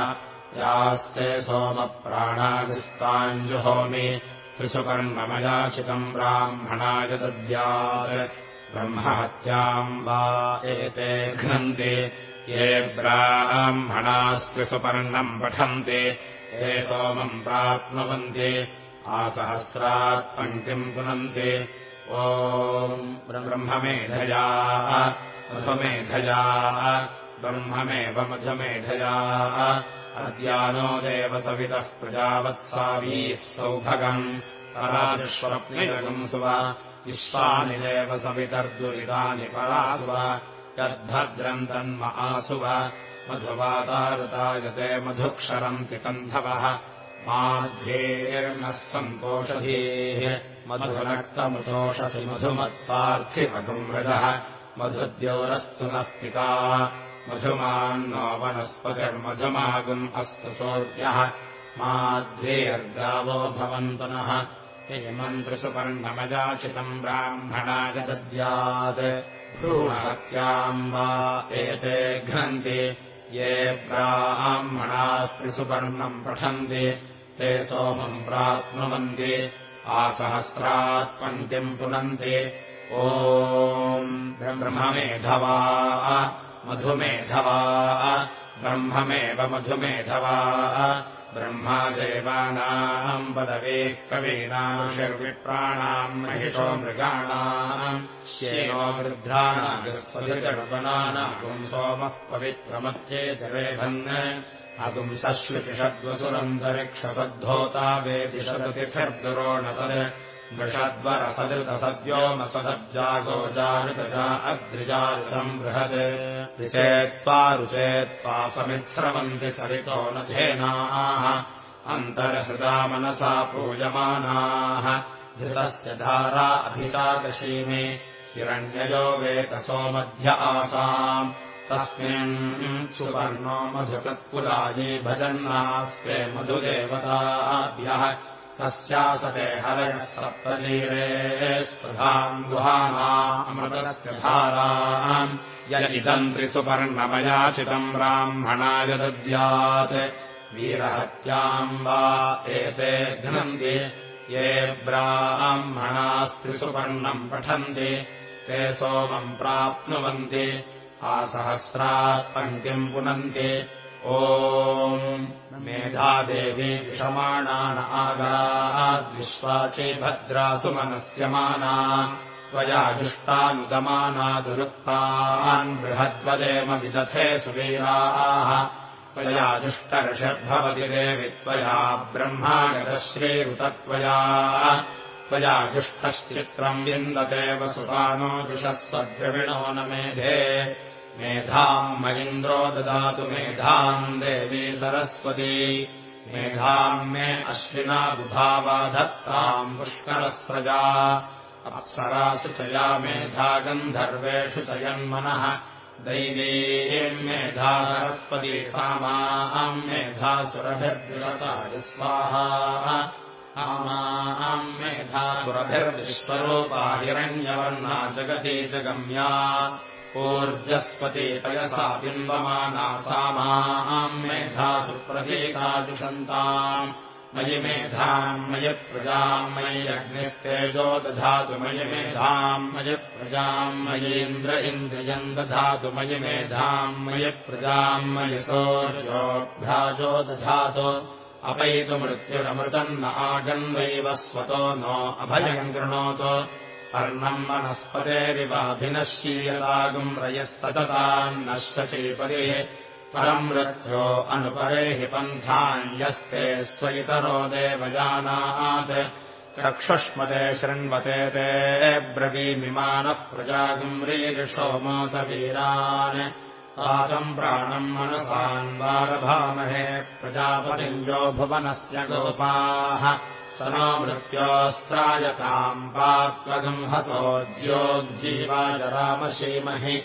यास्ते सोमप्राणादिस्ताञ्जुहोमि त्रिसुपर्णमयाचितम् ब्राह्मणाय दद्यात् ब्रह्महत्याम् वा एते घ्नन्ति ये ब्राह्मणास्त्रिसुपर्णम् पठन्ति ये सोमम् प्राप्नुवन्ति आसहस्रात् पङ्क्तिम् पुनन्ति। ओ ब्रह्ममेधया मधुमेधया ब्रह्ममेव मधुमेधया अद्यानो देवसवितः प्रजावत्सावीः सौभगम् पराजुष्वप्निजगम् सुव विश्वानि देव सवितर्दुरितानि परासुव यद्भद्रम् तन्म आसुव मधुवातारुतायते मधुक्षरन्ति सन्धवः। माध्येर्नः सन्तोषधीः मधुनक्तमुतोषसि मधुमत्पार्थिमधुम् व्रजः मधुद्योरस्तु नः पिता मधुमान्नो वनस्पतिर्मधुमागुम् अस्तु सोऽर्यः माध्येर्गावो भवन्तु नः ब्राह्मणाय दद्यात् भ्रूणहत्याम् वा एते घ्नन्ति ये ब्राह्मणास्त्रिसुपर्णम् पठन्ति ते सोमम् प्राप्नुवन्ति आसहस्रात् पङ्क्तिम् पुनन्ति। ओ ब्रह्ममेधवा मधुमेधवा ब्रह्ममेव मधुमेधवा ब्रह्मादेवानाम् पदवेः कवीनानुषर्विप्राणाम् महिषो मृगाणाम् श्येनो वृद्धानागुम् सोमः पवित्रमध्ये जवेभन् अगुंसश्रुतिषद्वसुरन्तरिक्षसद्धोता वेदिषदतिथिर्दुरोणसद् मृषद्वरसदृतसद्योमसदज्जागोजारुतजा अद्रिजारुतम् बृहत्। ऋचेत्त्वा रुचेत्त्वा समित्स्रवन्ति सरितो न धेनाः। अन्तर्हृदा मनसा पूयमानाः धृतस्य धारा अभिचाकशीमि हिरण्ययो वेतसो मध्य आसाम्। तस्मिन् सुवर्णो मधुकत्कुलायी भजन्नास्ते मधुदेवताभ्यः तस्यासते हरयः सप्तलीरे सुधाम् गुहानामृतस्य धाराम् यदिदम् त्रिसुपर्णमयाचितम् ब्राह्मणाय दद्यात् वीरहत्याम् वा एते घ्नन्ति ये ब्राह्मणास्त्रिसुपर्णम् पठन्ति ते सोमम् प्राप्नुवन्ति आसहस्रात् पङ्क्तिम् पुनन्ति ओ मेधादेवी विषमाणान आगाद्विश्वाचे भद्रासुमनस्यमाना त्वया जुष्टानुगमाना दुरुक्तान् बृहद्वदेम विदथे सुवीराः त्वया जुष्टर्षद्भवति देवि त्वया ब्रह्मागतश्रीरुतत्वया त्वया जुष्टश्चित्रम् विन्दतेव सुसानो जुषस्वद्रविणो न मेधे मेधाम् मयिन्द्रो ददातु मेधाम् देवी सरस्वती। मेधाम् मे अश्विना बुधावा धत्ताम् पुष्करस्रजा अप्सरासु च या मेधा गन्धर्वेषु च यन्मनः। दैवीम् मेधा सरस्वती सामाम् मेधा सुरभिर्विशताय स्वाहा आमाम् मेधा सुरभिर्विश्वरूपा हिरण्यवर्णा जगति जगम्या ऊर्जस्पति तयसा बिम्बमाना सा माम् मेधासु प्रतीकादिशन्ताम् मयि मेधाम् मयि प्रजाम् मयि अग्निस्तेजो दधातु मयि मेधाम् मयि प्रजाम् मयीन्द्र इन्द्रियम् दधातु मयि मेधाम् मयि प्रजाम् मयि सोऽभ्राजो दधातु। अपैतु मृत्युरमृतम् न आगन्वैव स्वतो नो अभयम् कृणोतु अर्णम् वनस्पतेरिवाभिनश्यीयतागुम् रयः सततान्नश्च चेपरे परम् मृत्यो अनुपरे हि पन्थान्यस्ते स्वइतरो देवजानात्। चक्षुष्मते शृण्वते ते ब्रवीमिमानः प्रजागुम् रीरिषो मोतवीरान्। आतम् प्राणम् मनसान् वारभामहे प्रजापतिञ्जो भुवनस्य गोपाः स नो मृत्योऽस्त्रायताम् पात्वगुंहसोऽज्योज्जीवाजरामशीमहि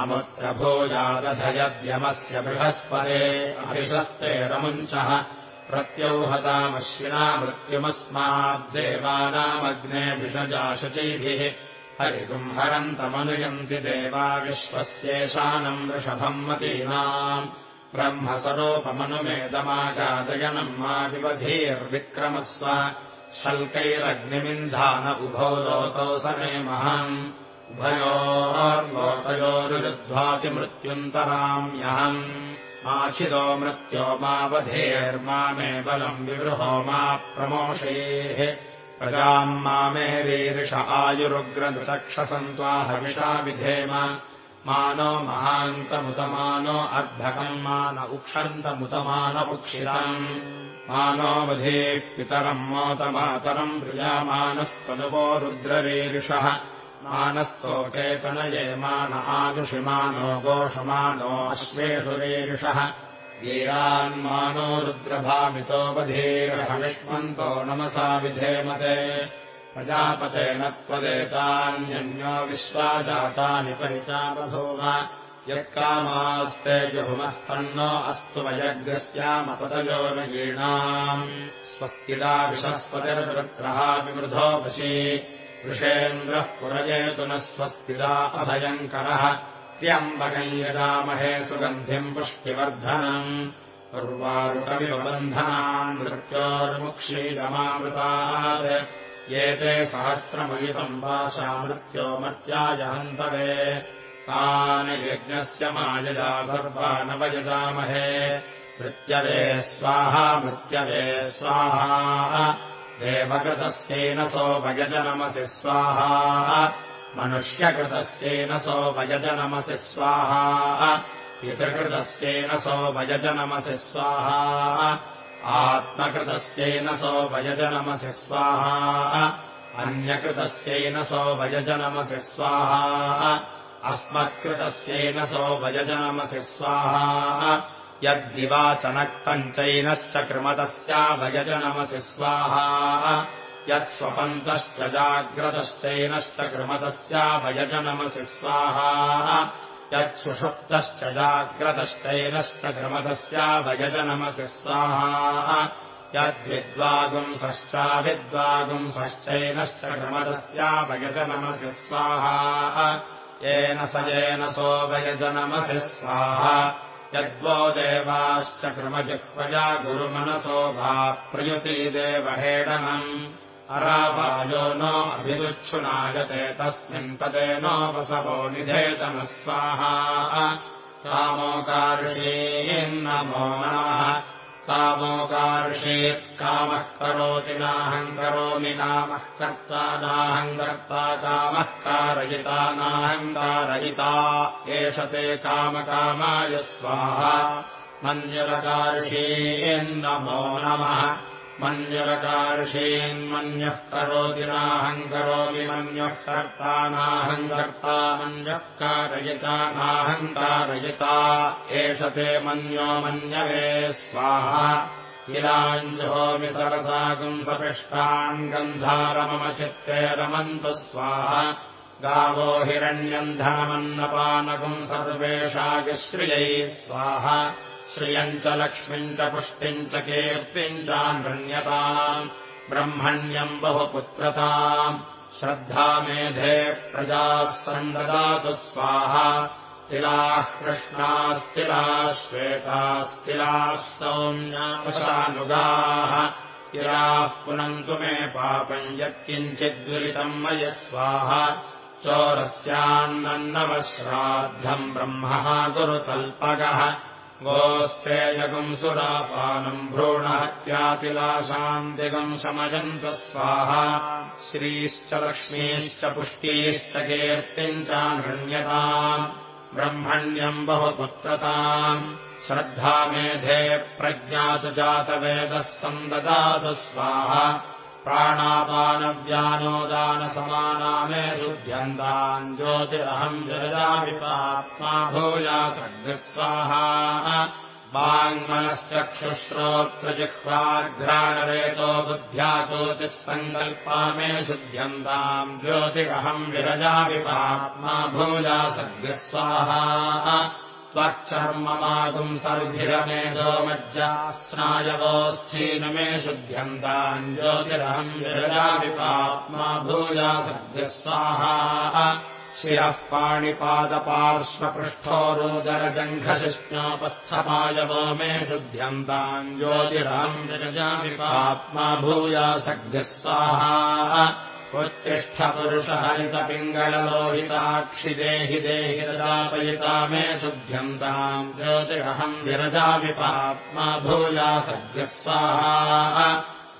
अमुत्रभोजादधयद्यमस्य बृहस्परे अभिशस्ते रमुञ्चः प्रत्यौहतामश्विना मृत्युमस्माद्देवानामग्ने विषजाशचीभिः हरिगुम् हरन्तमनुयन्ति देवा विश्वस्येषानम् वृषभम् मतीनाम् ब्रह्मसरोपमनुमेदमागादयनम् मा विवधीर्विक्रमस्व शल्कैरग्निमिन्धान उभौ लोकौ समे महाम् उभयोर्लोकयोरुद्ध्वातिमृत्युन्तराम्यहम् माचिदो मृत्यो मावधेर्मामे बलम् विवृहो मा प्रमोषेः। प्रजाम् मामेरीरिष आयुरुग्रदुचक्षसन्त्वाहविषा विधेम मानो महान्तमुतमानो अर्धकम् मान उक्षन्तमुतमानपुक्षितम् मानो वधेः पितरम् मोतमातरम् प्रियामानस्तनुवो रुद्ररीरिषः। मानस्तोकेतनये मान आदुषिमानो गोषमानो अश्वेषुरीरिषः। वीरान्मानो रुद्रभामितो वधीर्हविष्मन्तो नमसा विधेमते प्रजापतेन त्वदेतान्यन्यो विश्वाजातानि परिचामभूम यत्कामास्ते जुहुमस्तन्नो अस्तु वयग्रस्यामपतयो नगीणाम् स्वस्तिदा विषस्पतिर्वृत्रः विवृधो वशी। वृषेन्द्रः पुरजेतु न स्वस्तिदा अभयङ्करः। त्यम्बकम् यजामहे सुगन्धिम् पुष्टिवर्धनम्। उर्वारुकविबन्धनान् मृत्योर्मुक्षीरमामृतात् एते सहस्रमयितम् वाशा मृत्यो मत्याजहन्तवे। तानि यज्ञस्य मायजा सर्वानवयजामहे मृत्यवे स्वाहा मृत्यवे स्वाहा। देवकृतस्येन सोपयजनमसि स्वाहा। मनुष्यकृतस्येन सोपयजनमसि स्वाहा। पितृकृतस्येन सोपयजनमसि स्वाहा आत्मकृतस्येन सो वयजनमसि स्वाहा। अन्यकृतस्येन सो वयजनमसि स्वाहा। अस्मत्कृतस्येन सो वयजनमसि स्वाहा। यद्दिवाचनक्तञ्चैनश्च कृमतस्या वयजनमसि स्वाहा। यत्स्वपन्तश्च जाग्रतश्चैनश्च कृमतस्या वयजनमसि स्वाहा यत्सुषुप्तश्च जाग्रतश्चैनश्च क्रमतस्याभयजनमसि स्वाहा। यद्विद्वागुंसश्चाविद्वागुंसश्चैनश्च क्रमतस्याभयजनमसि स्वाहा। येन स येन सोऽभयजनमसि स्वाहा। यद्वो देवाश्च क्रमजिह्वजा गुरुमनसो वा प्रयुति देवहेडनम् अरावायो नो अभिरुच्छुनायते तस्मिन् तदेनोपसवो निधेतनः स्वाहा। कामोकार्षीन्नमो नमः कामोकार्षीत् कामः करोति नाहम् करोमि नामः कर्ता नाहम् कर्ता कामः कारयिता नाहम् कारयिता। एष ते कामकामाय स्वाहा। मञ्जरकार्षीन्नमो नमः मन्यरकार्षीन्मन्यः करोति नाहम् करोमि मन्यः कर्ता मन्यः कारयिता नाहम् कारयिता। एष ते मन्यो मन्यवे स्वाहा। किलाञ्जोमि सरसागुम् सपिष्टान् गन्धारममचित्ते रमन्तु स्वाहा। गावो हिरण्यम् धनमन्नपानकुम् सर्वेषागिश्रियै स्वाहा श्रियम् च लक्ष्मीम् च पुष्टिम् च कीर्तिम् चान्यताम् ब्रह्मण्यम् बहुपुत्रताम् श्रद्धा मेधे प्रजाः सन्ददातु स्वाहा तिलाः कृष्णास्तिलाः श्वेतास्तिलाः सौम्यावशानुगाः याः पुनन्तु मे पापम् यत्किञ्चिद्दुरितम् मय स्वाहा चोरस्यान्नवश्राद्धम् ब्रह्मः गुरुतल्पगः गोस्तेयगुम् सुरापानम् भ्रूणहत्यातिलाशान्तिगम् शमयन्त स्वाहा। श्रीश्च लक्ष्मीश्च पुष्टीश्च कीर्तिम् चानृण्यताम् ब्रह्मण्यम् बहुपुत्रताम्। श्रद्धामेधे प्रज्ञातु जातवेदस्तम् ददातु स्वाहा प्राणापानव्यानोदानसमाना मे ज्योतिरहम् जरदामि पात्मा भूया वाङ्मनश्चक्षुश्रोत्रजिह्वाघ्राणरेतो बुद्ध्या ज्योतिः सङ्कल्पा मे शुध्यन्ताम् ज्योतिरहम् विरजामि पात्मा भूया सर्गस्वाहा त्वच्चर्ममागुम् सर्धिरमेधो मज्जा स्नायवोऽस्थीन मे शुध्यन्ताम् ज्योतिरहम् विरजाविपात्मा भूया सद्यस्वाहा शिरः पाणिपादपार्श्वपृष्ठोरोदरजङ्घशिष्णोपस्थमायवो मे शुध्यन्ताम् ज्योतिरहम् विरजाविपात्मा भूया सद्यस्वाहा उत्तिष्ठपुरुषहरितपिङ्गललोहिताक्षि देहि देहि रजापयिता मे शुध्यन्ताम् ज्योतिरहम् विरजामि पात्मा भूया सद्यस्वाहा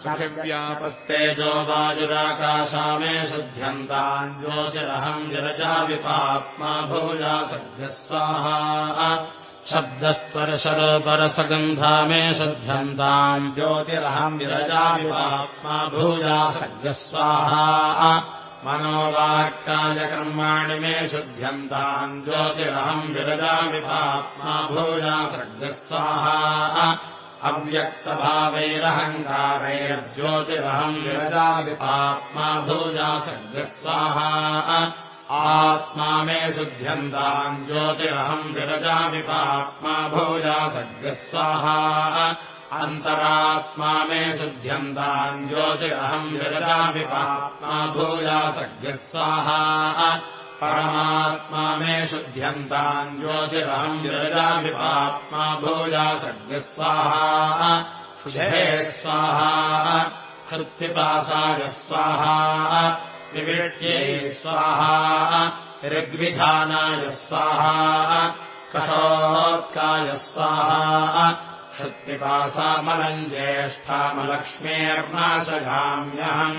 पृथिव्यापस्तेजो वाजुराकाशा मे शुध्यन्ताम् ज्योतिरहम् विरजामि पात्मा भूया सद्यस्वाहा मे शुध्यन्ताम् ज्योतिरहम् विरजामिपात्मा भूया सद्यस्वाहा। मनोवाक्कायकर्माणि मे शुध्यन्ताम् ज्योतिरहम् विरजामिपात्मा भूया सद्यस्वाहा। अव्यक्तभावैरहङ्कारैर्ज्योतिरहम् विरजामिपात्मा भूया सद्यस्वाहा आत्मा मे शुध्यन्ताम् ज्योतिरहम् विरजामि पात्मा भूया सद्यस्वाहा अन्तरात्मा मे शुध्यन्ताम् ज्योतिरहम् विरजामि पात्मा भूया सद्यस्वाहा परमात्मा मे शुध्यन्ताम् ज्योतिरहम् विरजामि पात्मा भूया सद्यस्वाहा शुभे स्वाहा। हृत्पिपासाय स्वाहा विविट्ये स्वाहा ऋग्विधानाय स्वाहा कषोत्काय स्वाहा क्षत्पिपासामलम् ज्येष्ठामलक्ष्मेर्नाशगाम्यहम्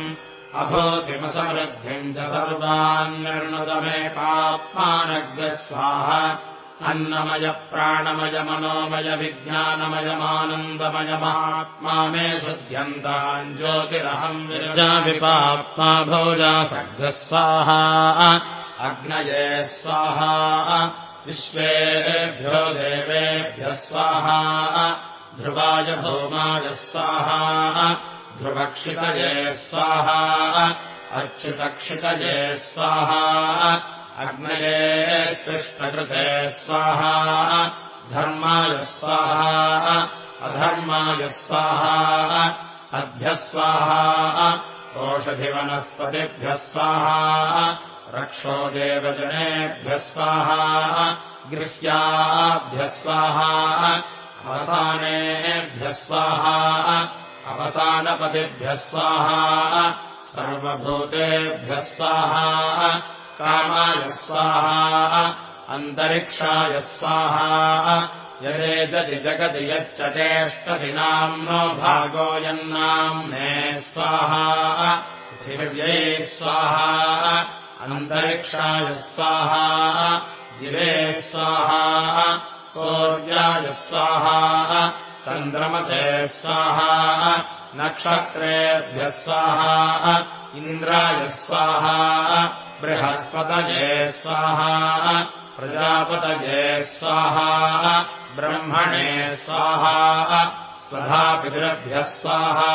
अभूतिमसमृद्धिम् च सर्वान्निर्णुतमे पाप्मानग्रस्वाहा अन्नमय प्राणमय मनोमय विज्ञानमयमानन्दमयमात्मा मे शुध्यन्ताम् ज्योतिरहम् विरजाविपात्मा भोजा सर्गस्वाहा अग्नये स्वाहा विश्वेभ्यो देवेभ्यः स्वाहा ध्रुवाय भौमाय स्वाहा ध्रुवक्षितये स्वाहा अच्युतक्षितये स्वाहा अग्नये सृष्टकृते स्वाहा धर्माय स्वाहा अधर्माय स्वाहा अभ्यः स्वाहा ओषधिवनस्पतिभ्यः स्वाहा रक्षो देवजनेभ्यः स्वाहा गृह्याभ्यः स्वाहा अवसानेभ्यः स्वाहा अवसानपतिभ्यः स्वाहा सर्वभूतेभ्यः स्वाहा कामाय स्वाहा अन्तरिक्षाय स्वाहा यदेजति जगति यच्च चेष्टदिनाम्नो भागो यन्नाम्ने स्वाहा पृथिव्यै स्वाहा अन्तरिक्षाय स्वाहा दिवे स्वाहा सूर्याय स्वाहा चन्द्रमसे स्वाहा नक्षत्रेभ्यः स्वाहा इन्द्राय स्वाहा बृहस्पतये स्वाहा प्रजापतये स्वाहा ब्रह्मणे स्वाहा स्वधापितृभ्यः स्वाहा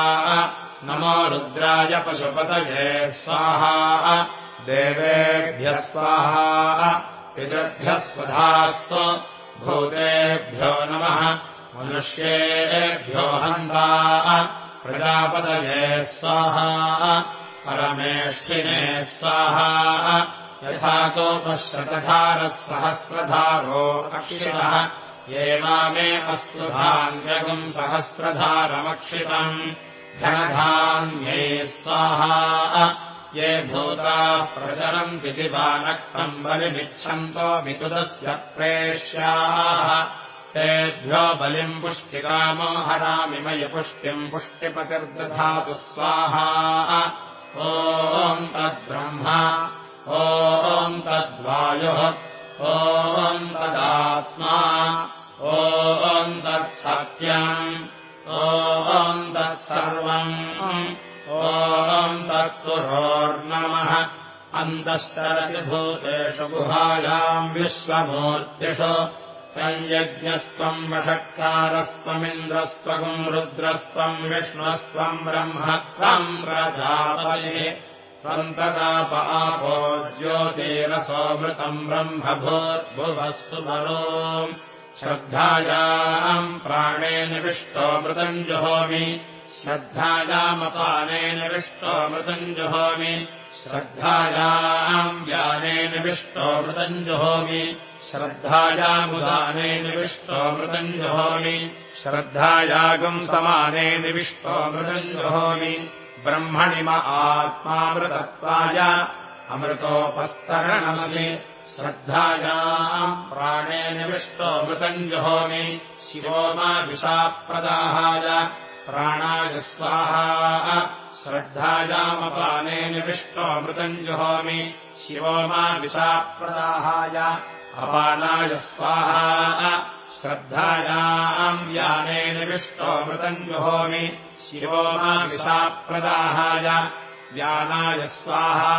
नमो रुद्राय पशुपतये स्वाहा देवेभ्यः स्वाहा पितृभ्यः स्वधास्तु भूतेभ्यो नमः मनुष्येभ्यो हन्ता प्रजापतये स्वाहा परमेष्ठिने स्वाहा। यथा कोपश्रतधारः सहस्रधारो अक्षितः। ये मामे अस्तु धान्यगुम् सहस्रधारमक्षितम्। धनधान्ये स्वाहा। ये भूताः प्रचरन्ति दिवानक्तम् बलिमिच्छन्तो विदुदस्य प्रेष्याः। तेभ्यो बलिम् पुष्टिकामो हरामिमय पुष्टिम् पुष्टिपतिर्दधातु स्वाहा तद्ब्रह्मा ॐ तद्वायुः ॐ तदात्मा ॐ तत्सत्यम् ॐ तत्सर्वम् ॐ तत्पुरोर्नमः। अन्तश्चरतिभूतेषु गुहायाम् विश्वमूर्तिषु संयज्ञस्त्वम् वषट्कारस्त्वमिन्द्रस्त्वम् रुद्रस्त्वम् विष्णुस्त्वम् ब्रह्मत्वम् प्रजापये त्वन्तदाप आपो ज्योतिरसोमृतम् ब्रह्मभूर्भुवः सुमरो श्रद्धायाम् प्राणेन विष्टो मृतम् जुहोमि श्रद्धायामपानेन विष्टो मृतम् जुहोमि श्रद्धायाम् व्यानेन विष्टो जुहोमि श्रद्धायामुदानेन विष्टो मृतम् जुहोमि। श्रद्धायागम् समानेन विष्टो मृतम् जुहोमि। ब्रह्मणिम आत्मामृतत्वाय अमृतोपस्तरणमलि श्रद्धायाम् प्राणेन विष्टो मृतम् जुहोमि। शिवो मा विषाप्रदाहाय प्राणाय स्वाहा। श्रद्धायामपानेन विष्टो मृतम् जुहोमि। शिवो मा विषाप्रदाहाय अपानाय स्वाहा श्रद्धायाम् व्यानेन विष्टो मृतम् जुहोमि शिवो मा विषाप्रदाहाय व्यानाय स्वाहा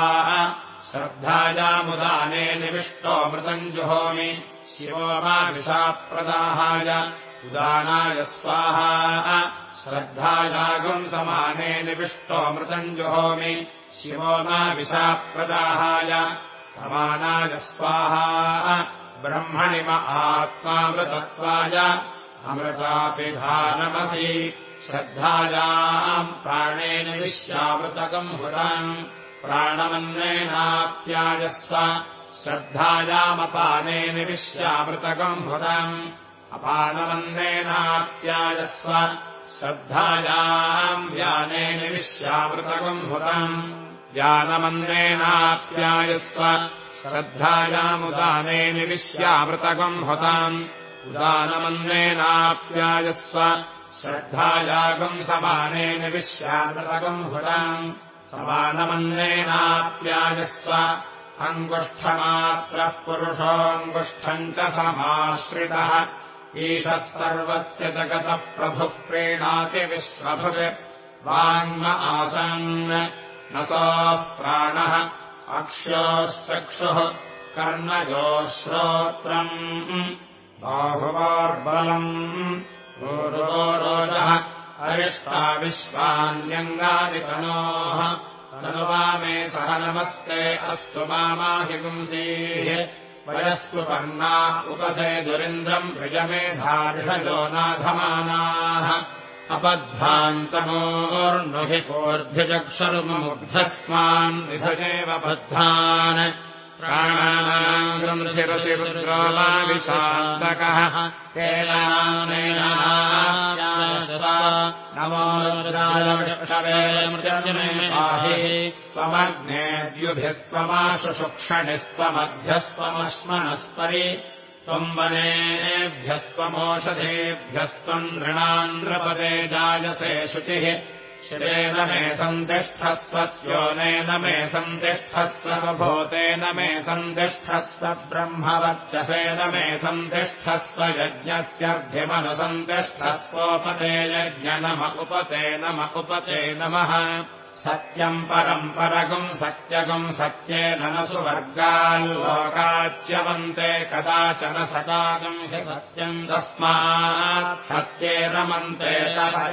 श्रद्धायामुदानेन विष्टो मृतम् जुहोमि शिवो मा विषाप्रदाहाय उदानाय स्वाहा श्रद्धायागम् समानेन विष्टो मृतम् जुहोमि शिवो मा विषाप्रदाहाय समानाय स्वाहा। ब्रह्मणिम आत्मामृतत्वाय अमृतापिधानमसि श्रद्धायाम् प्राणेन विश्यामृतकम् हुताम् प्राणमन्नेनाप्यायस्व श्रद्धायामपानेन विश्यामृतकम् हुताम् अपानमन्नेनाप्यायस्व श्रद्धायाम् व्यानेन विश्यामृतकम् हुताम् व्यानमन्नेनाप्यायस्व श्रद्धायामुदानेन विश्यामृतकम् हुताम् उदानमन्नेनाप्यायस्व श्रद्धायागम् समानेन विश्यामृतकम् हुताम् समानमन्नेनाप्यायस्व अङ्गुष्ठमात्रः पुरुषोऽङ्गुष्ठम् च समाश्रितः। ईशः सर्वस्य जगतः प्रभुः प्रीणाति विश्वभुक् वाङ्म आसन् न सोः प्राणः अक्ष्योश्चक्षुः कर्णजोश्रोत्रम्। बाहुवार्बलम्। रोजः अरिष्टा विश्वान्यङ्गादितनोः। तनुवा मे सह नमस्ते। अस्तु मामाहिपुंसीः वयस्सु पर्णा उपसे दुरिन्द्रम् नाधमानाः अपद्धान्तमोर्नुहि कोऽर्ध्यचक्षरुमुग्धस्मान् विधजेव बद्धान् मृत्यञ्जने पाहि त्वमग्नेद्युभिस्त्वमाशुषुक्षणिस्त्वमध्यस्त्वमश्मनस्परि त्वम् वनेभ्यस्त्वमोषधेभ्यस्त्वम् नृणान्द्रपदे जायसे शुचिः। शिरेण मे सन्तिष्ठस्व स्योनेन मे सन्तिष्ठस्व भूतेन मे सन्तिष्ठस्व ब्रह्मवर्चसेन मे सन्तिष्ठस्व यज्ञस्यर्ध्यमनुसन्तिष्ठस्वोपते यज्ञ नम उपते नम उपते नमः सत्यम् परम् परगुम् सत्यगुम् सत्येन न सुवर्गाल्लोकाच्यवन्ते कदाचन सकागम् हि सत्यम् तस्मात् सत्ये रमन्ते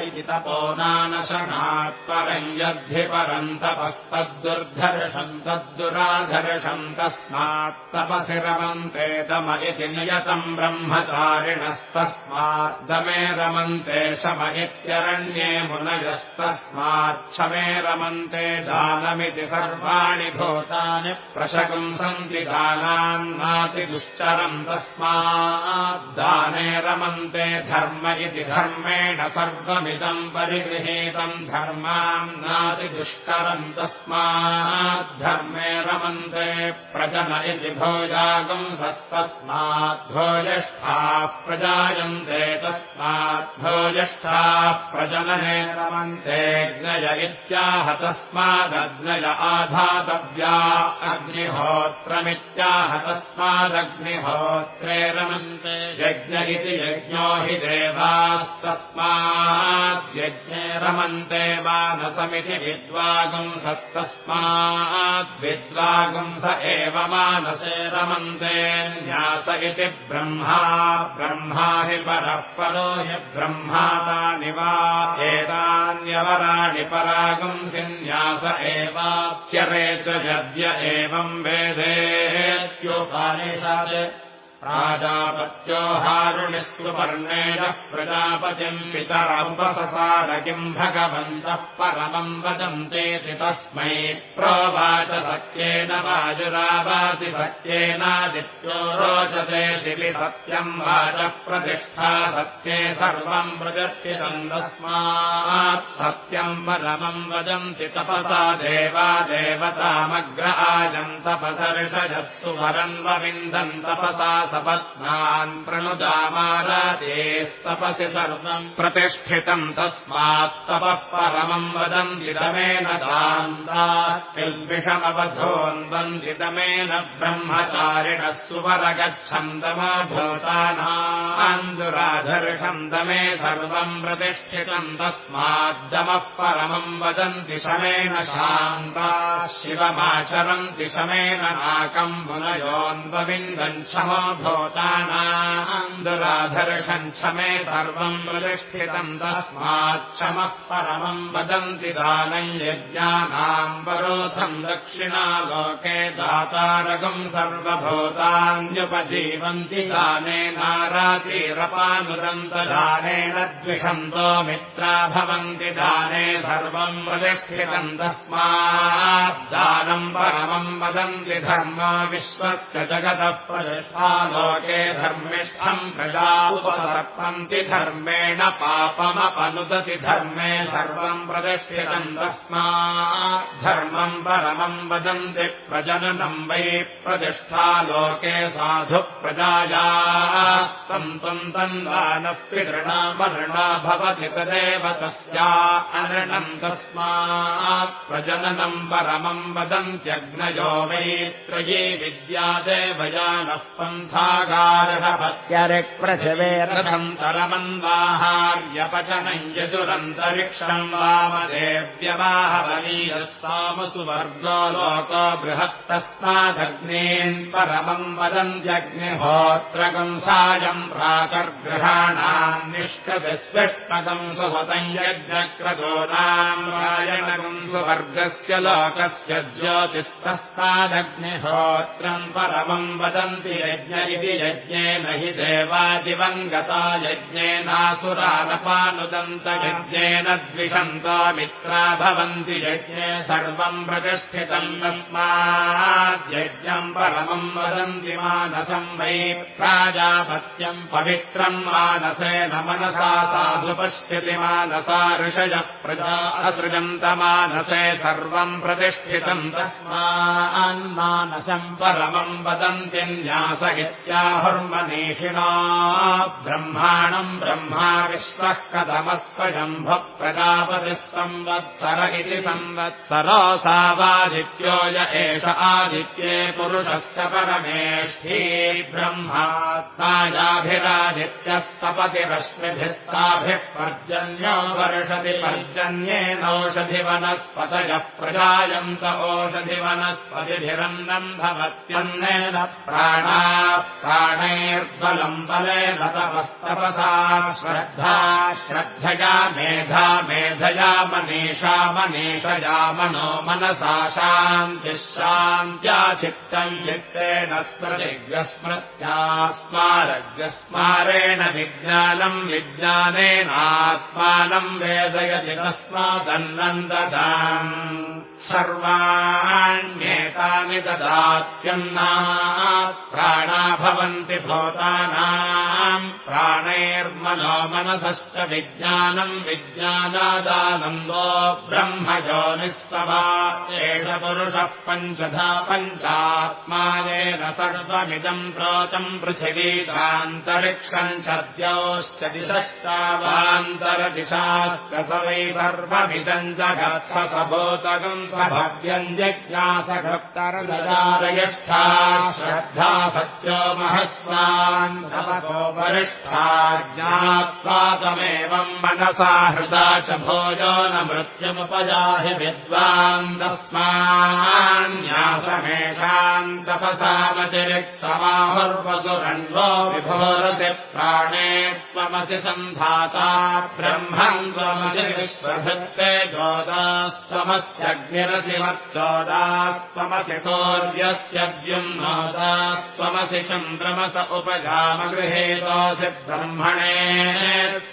इति तपो नानशनात्परम् यद्धि परम् तपस्तद्दुर्धर्षम् तद्दुराधर्षम् तस्मात् तपसि रमन्ते दम इति नियतम् ब्रह्मचारिणस्तस्मात् दमे रमन्ते शम इत्यरण्ये मुनयस्तस्मात् शमे रमन्ते दानमिति सर्वाणि भूतानि प्रशकंसन्ति दानान्नातिदुश्चरम् तस्माद्दाने रमन्ते धर्म इति धर्मेण सर्वमिदम् परिगृहीतम् धर्मान्नातिदुष्करम् तस्माद्धर्मे रमन्ते प्रजन इति भोजागुंसस्तस्माद्भोजष्ठाः प्रजायन्ते तस्माद्भोजष्ठाः प्रजनने रमन्तेऽग्नय इत्याह तस्मादग्नय आधातव्या। अग्निहोत्रमित्याह तस्मादग्निहोत्रे रमन्ते यज्ञ इति यज्ञो हि देवास्तस्माद्यज्ञे रमन्ते मानसमिति विद्वागुंसस्तस्माद्विद्वागुंस एव मानसे रमन्ते। न्यास इति ब्रह्मा। ब्रह्मा हि परः परो हि ब्रह्मातानि वा एतान्यवराणि परागुंसिन्यास एवाप्यरे च यद्य एवम् वेदेत्योपानिषात् प्राजापत्यो हारुणिः सुपर्णेन प्रजापतिम् पितरमुपससार किम् भगवन्तः परमम् वदन्तेति तस्मै प्रोवाच सत्येन वाजुरावाति सत्येनादित्यो रोचते दिवि सत्यम् वाच प्रतिष्ठा सत्ये सर्वम् प्रजष्टितम् तस्मात् सत्यम् परमम् वदन्ति तपसा देवा देवतामग्र आजम् तपसर्षजस्सु वरन्वविन्दम् तपसा सपत्नान् प्रणुदामारादेस्तपसि सर्वम् प्रतिष्ठितम् तस्मात्तपः परमम् वदन्दितमेन दान्ताल्विषमवधोन्वन्दितमेन ब्रह्मचारिणः सुवरगच्छन्दमाभूतानान्दुराधर्षन्दमे सर्वम् प्रतिष्ठितम् तस्माद्दमः परमम् वदन्ति शमेन शान्ता शिवमाचरन्ति शमेन नाकम् मुनयोन्वविन्दम् क्षमो भूतानान्दुराधर्षम् क्षमे सर्वम् प्रतिष्ठितम् तस्माच्छमः परमम् वदन्ति दानम् यज्ञानाम् वरोधम् दक्षिणालोके दातारकम् सर्वभूतान्युपजीवन्ति दानेनारातिरपानुदन्तदानेन द्विषन्तो मित्रा भवन्ति दाने सर्वम् प्रतिष्ठितम् तस्माद्दानम् परमम् वदन्ति धर्मो विश्वस्य जगतः लोके धर्मिष्ठम् प्रजा उपसर्पन्ति धर्मेण पापमपनुदति धर्मे सर्वम् प्रतिष्ठितम् तस्मात् धर्मम् परमम् वदन्ति प्रजननम् वै प्रतिष्ठा लोके साधु प्रजायास्तम् त्वम् तन्दानः पितृणामरणा भवति तदेव तस्या अनृणम् तस्मात् प्रजननम् परमम् वदन्त्यग्नयो वै त्रयी विद्यादेवयानः पन्थागारहपत्यरिक्प्रथिवेरथम् तरमन्वाहार्यपचनम् यजुरन्तरिक्षम् वामदेव्यवाहवनीयः सामसुवर्गो लोको बृहत्तस्मादग्नेन् परमम् वदन्त्यग्निहोत्रकम् सायम् प्रातर्गृहाणाम् निष्कविस्विष्टकम् सुहतम् यज्ञक्रदोनाम् रायणकम् सुवर्गस्य लोकस्य ज्योतिस्तस्मादग्निहोत्रम् परमम् वदन्ति यज्ञ इति यज्ञेन हि देवादिवङ्गता यज्ञेनासुरानपानुदन्तयज्ञेन द्विषन्तो मित्रा भवन्ति यज्ञे सर्वम् प्रतिष्ठितम् तस्माद्यज्ञम् परमम् वदन्ति मानसम् वै प्राजापत्यम् पवित्रम् मानसेन मनसा साधु पश्यति मानसा ऋषयः प्रजा असृजन्तमानसे सर्वम् प्रतिष्ठितम् तस्मान्मानसम् परमम् वदन्ति न्यास इत्याहुर्मनीषिणा ब्रह्माणम् ब्रह्मा विश्वः कदमः स्वयम्भः प्रजापतिः संवत्सर इति संवत्सरोऽसावादित्यो य एष आदित्ये पुरुषस्य परमेष्ठी ब्रह्मात्मायाभिरादित्यस्तपतिरश्मिभिस्ताभिः पर्जन्यो वर्षति पर्जन्येनौषधि वनस्पतयः प्रजायन्त ओष ओषधिवनस्पतिभिरन्नम् भवत्यन्नेन प्राणा प्राणैर्बलम् बलेन तपस्तपसा श्रद्धा श्रद्धया मेधा मेधया मनीषा मनीषया मनो मनसा शान्तिः शान्त्या चित्तम् चित्तेन स्मृतिग्रस्मृत्या स्मारग्रस्मारेण विज्ञानम् विज्ञानेनात्मानम् वेदयति तस्मादन्नन्ददाम्। सर्वाण्येतानि ददात्यन्ना प्राणा भवन्ति भूतानाम् प्राणैर्मनो मनसश्च विज्ञानम् विज्ञानादानन्दो ब्रह्मयोनिःसवा एष पुरुषः पञ्चधा पञ्चात्मानेन सर्वमिदम् प्रोतम् पृथिवी चान्तरिक्षम् सद्योश्च दिशश्चावान्तरदिशाश्च स वै सर्वमिदम् जगत्सभूतकम् भव्यञ्जज्ञासभक्तरददारयष्ठा श्रद्धा सत्यो महस्वान् तपसो वरिष्ठा ज्ञात्वा तमेवम् मनसा हृदा च भोजो न मृत्युमुपजाहि विद्वान् तस्मान्यासमेषाम् तपसामतिरिक्तमाहुर्वसुरण्वो विभोरसि प्राणे त्वमसि सन्धाता ब्रह्मम् त्वमसि विश्वभृत्ते गोदास्त्वमस्यग्निरसिमच्चोदास्त्वमसि सूर्यस्य द्युम्नोदास्त्वमसि चन्द्रमस उपगामगृहेतोऽसि ब्रह्मणे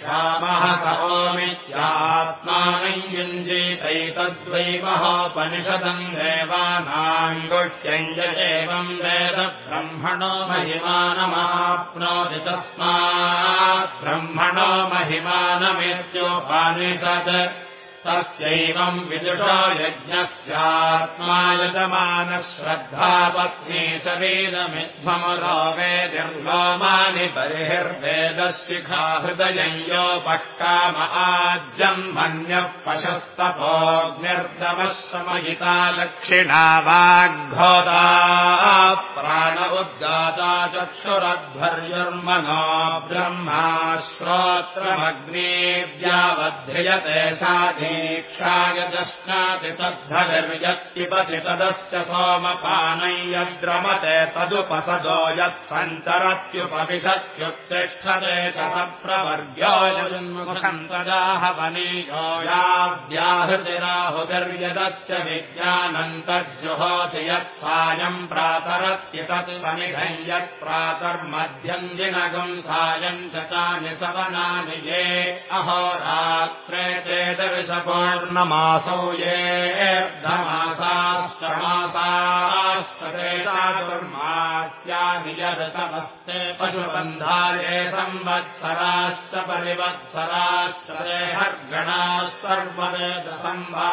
रामः स ओमित्यात्मानम् युञ्जीतैतद्वै महोपनिषदम् देवानाम् गुह्यम् च एवम् वेद ब्रह्मणो महिमानमाप्नोति तस्मात् ब्रह्मणो महिमानमित्योपानिषत् तस्यैवम् विदुषो यज्ञस्यात्मायजमानश्रद्धा पत्नी शरीरमिध्वमुरो वेदिर्लोमानि बर्हिर्वेदशिखा हृदयम् योपक्काम आज्यम् मन्यः पशस्तपोऽग्निर्दमः समयिता दक्षिणा वाग्घोदा प्राण उद्गाता चक्षुरध्वर्युर्मनो ब्रह्मा श्रोत्रमग्नेव्यावध्रियते सा दीक्षायदश्नाति तद्धविर्यत्तिपति तदस्य सोमपानै यद्रमते तदुपसदो यत्सञ्चरत्युपविशत्युत्तिष्ठते च सप्रवर्ग्योन्मुखम् तदाहवनीयो याव्याहृतिराहुतिर्यदस्य विज्ञानम् तज्जुहोति यत्सायम् प्रातरत्य तत् समिधम् यत्प्रातर्मध्यम् दिनगम् सायम् च तानि सवनानि ये अहोरात्रे चेदविषपूर्णमासौ ये धमासाश्चमासाश्चेताचुर्मास्यानि यदतमस्ते पशुबन्धाये संवत्सराश्च परिवत्सराश्च हर्गणाः सर्ववेदसम्भा।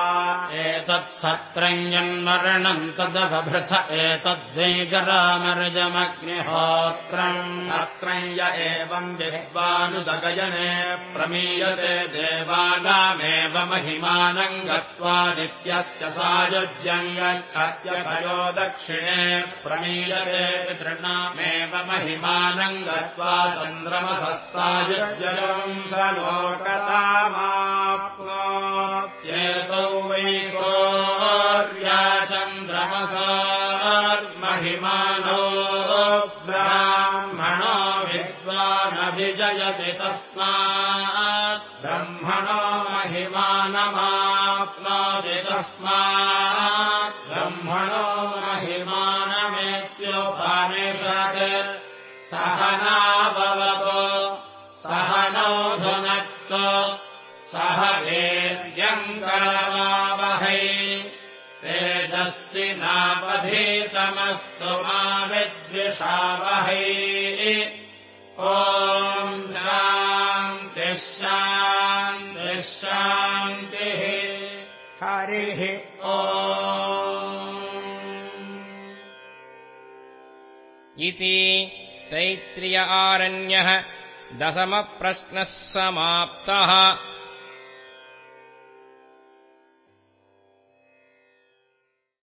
एतत्सत्रञ्जन्मरणम् तदभृथ एतद्वैजरामर्जमग्निहोत्रम् अत्रञ्य एवम् विद्वानुदगजने प्रमीयते देवानामेव महिमानम् गत्वादित्यश्च सायुज्यम् गच्छत्यभयो दक्षिणे पितृणामेव महिमानम् गत्वा चन्द्रमसः सायुज्यम् लोकतामाप्नोत्येतौ वै सौर्या चन्द्रमसार्महिमानो ब्राह्मणो विद्वानभिजयति तस्मात् ब्रह्मणो महिमानमाप्नोति तस्मात् महिमानमेत्योपानिषत् सहनाभवतो सहनौ धुनक्तो सह वीर्यङ्करमावहै तेजस्विनापधीतमस्तु मा विद्विषावहै। ॐ इति तैत्रिय आरण्यः दशमप्रश्नः समाप्तः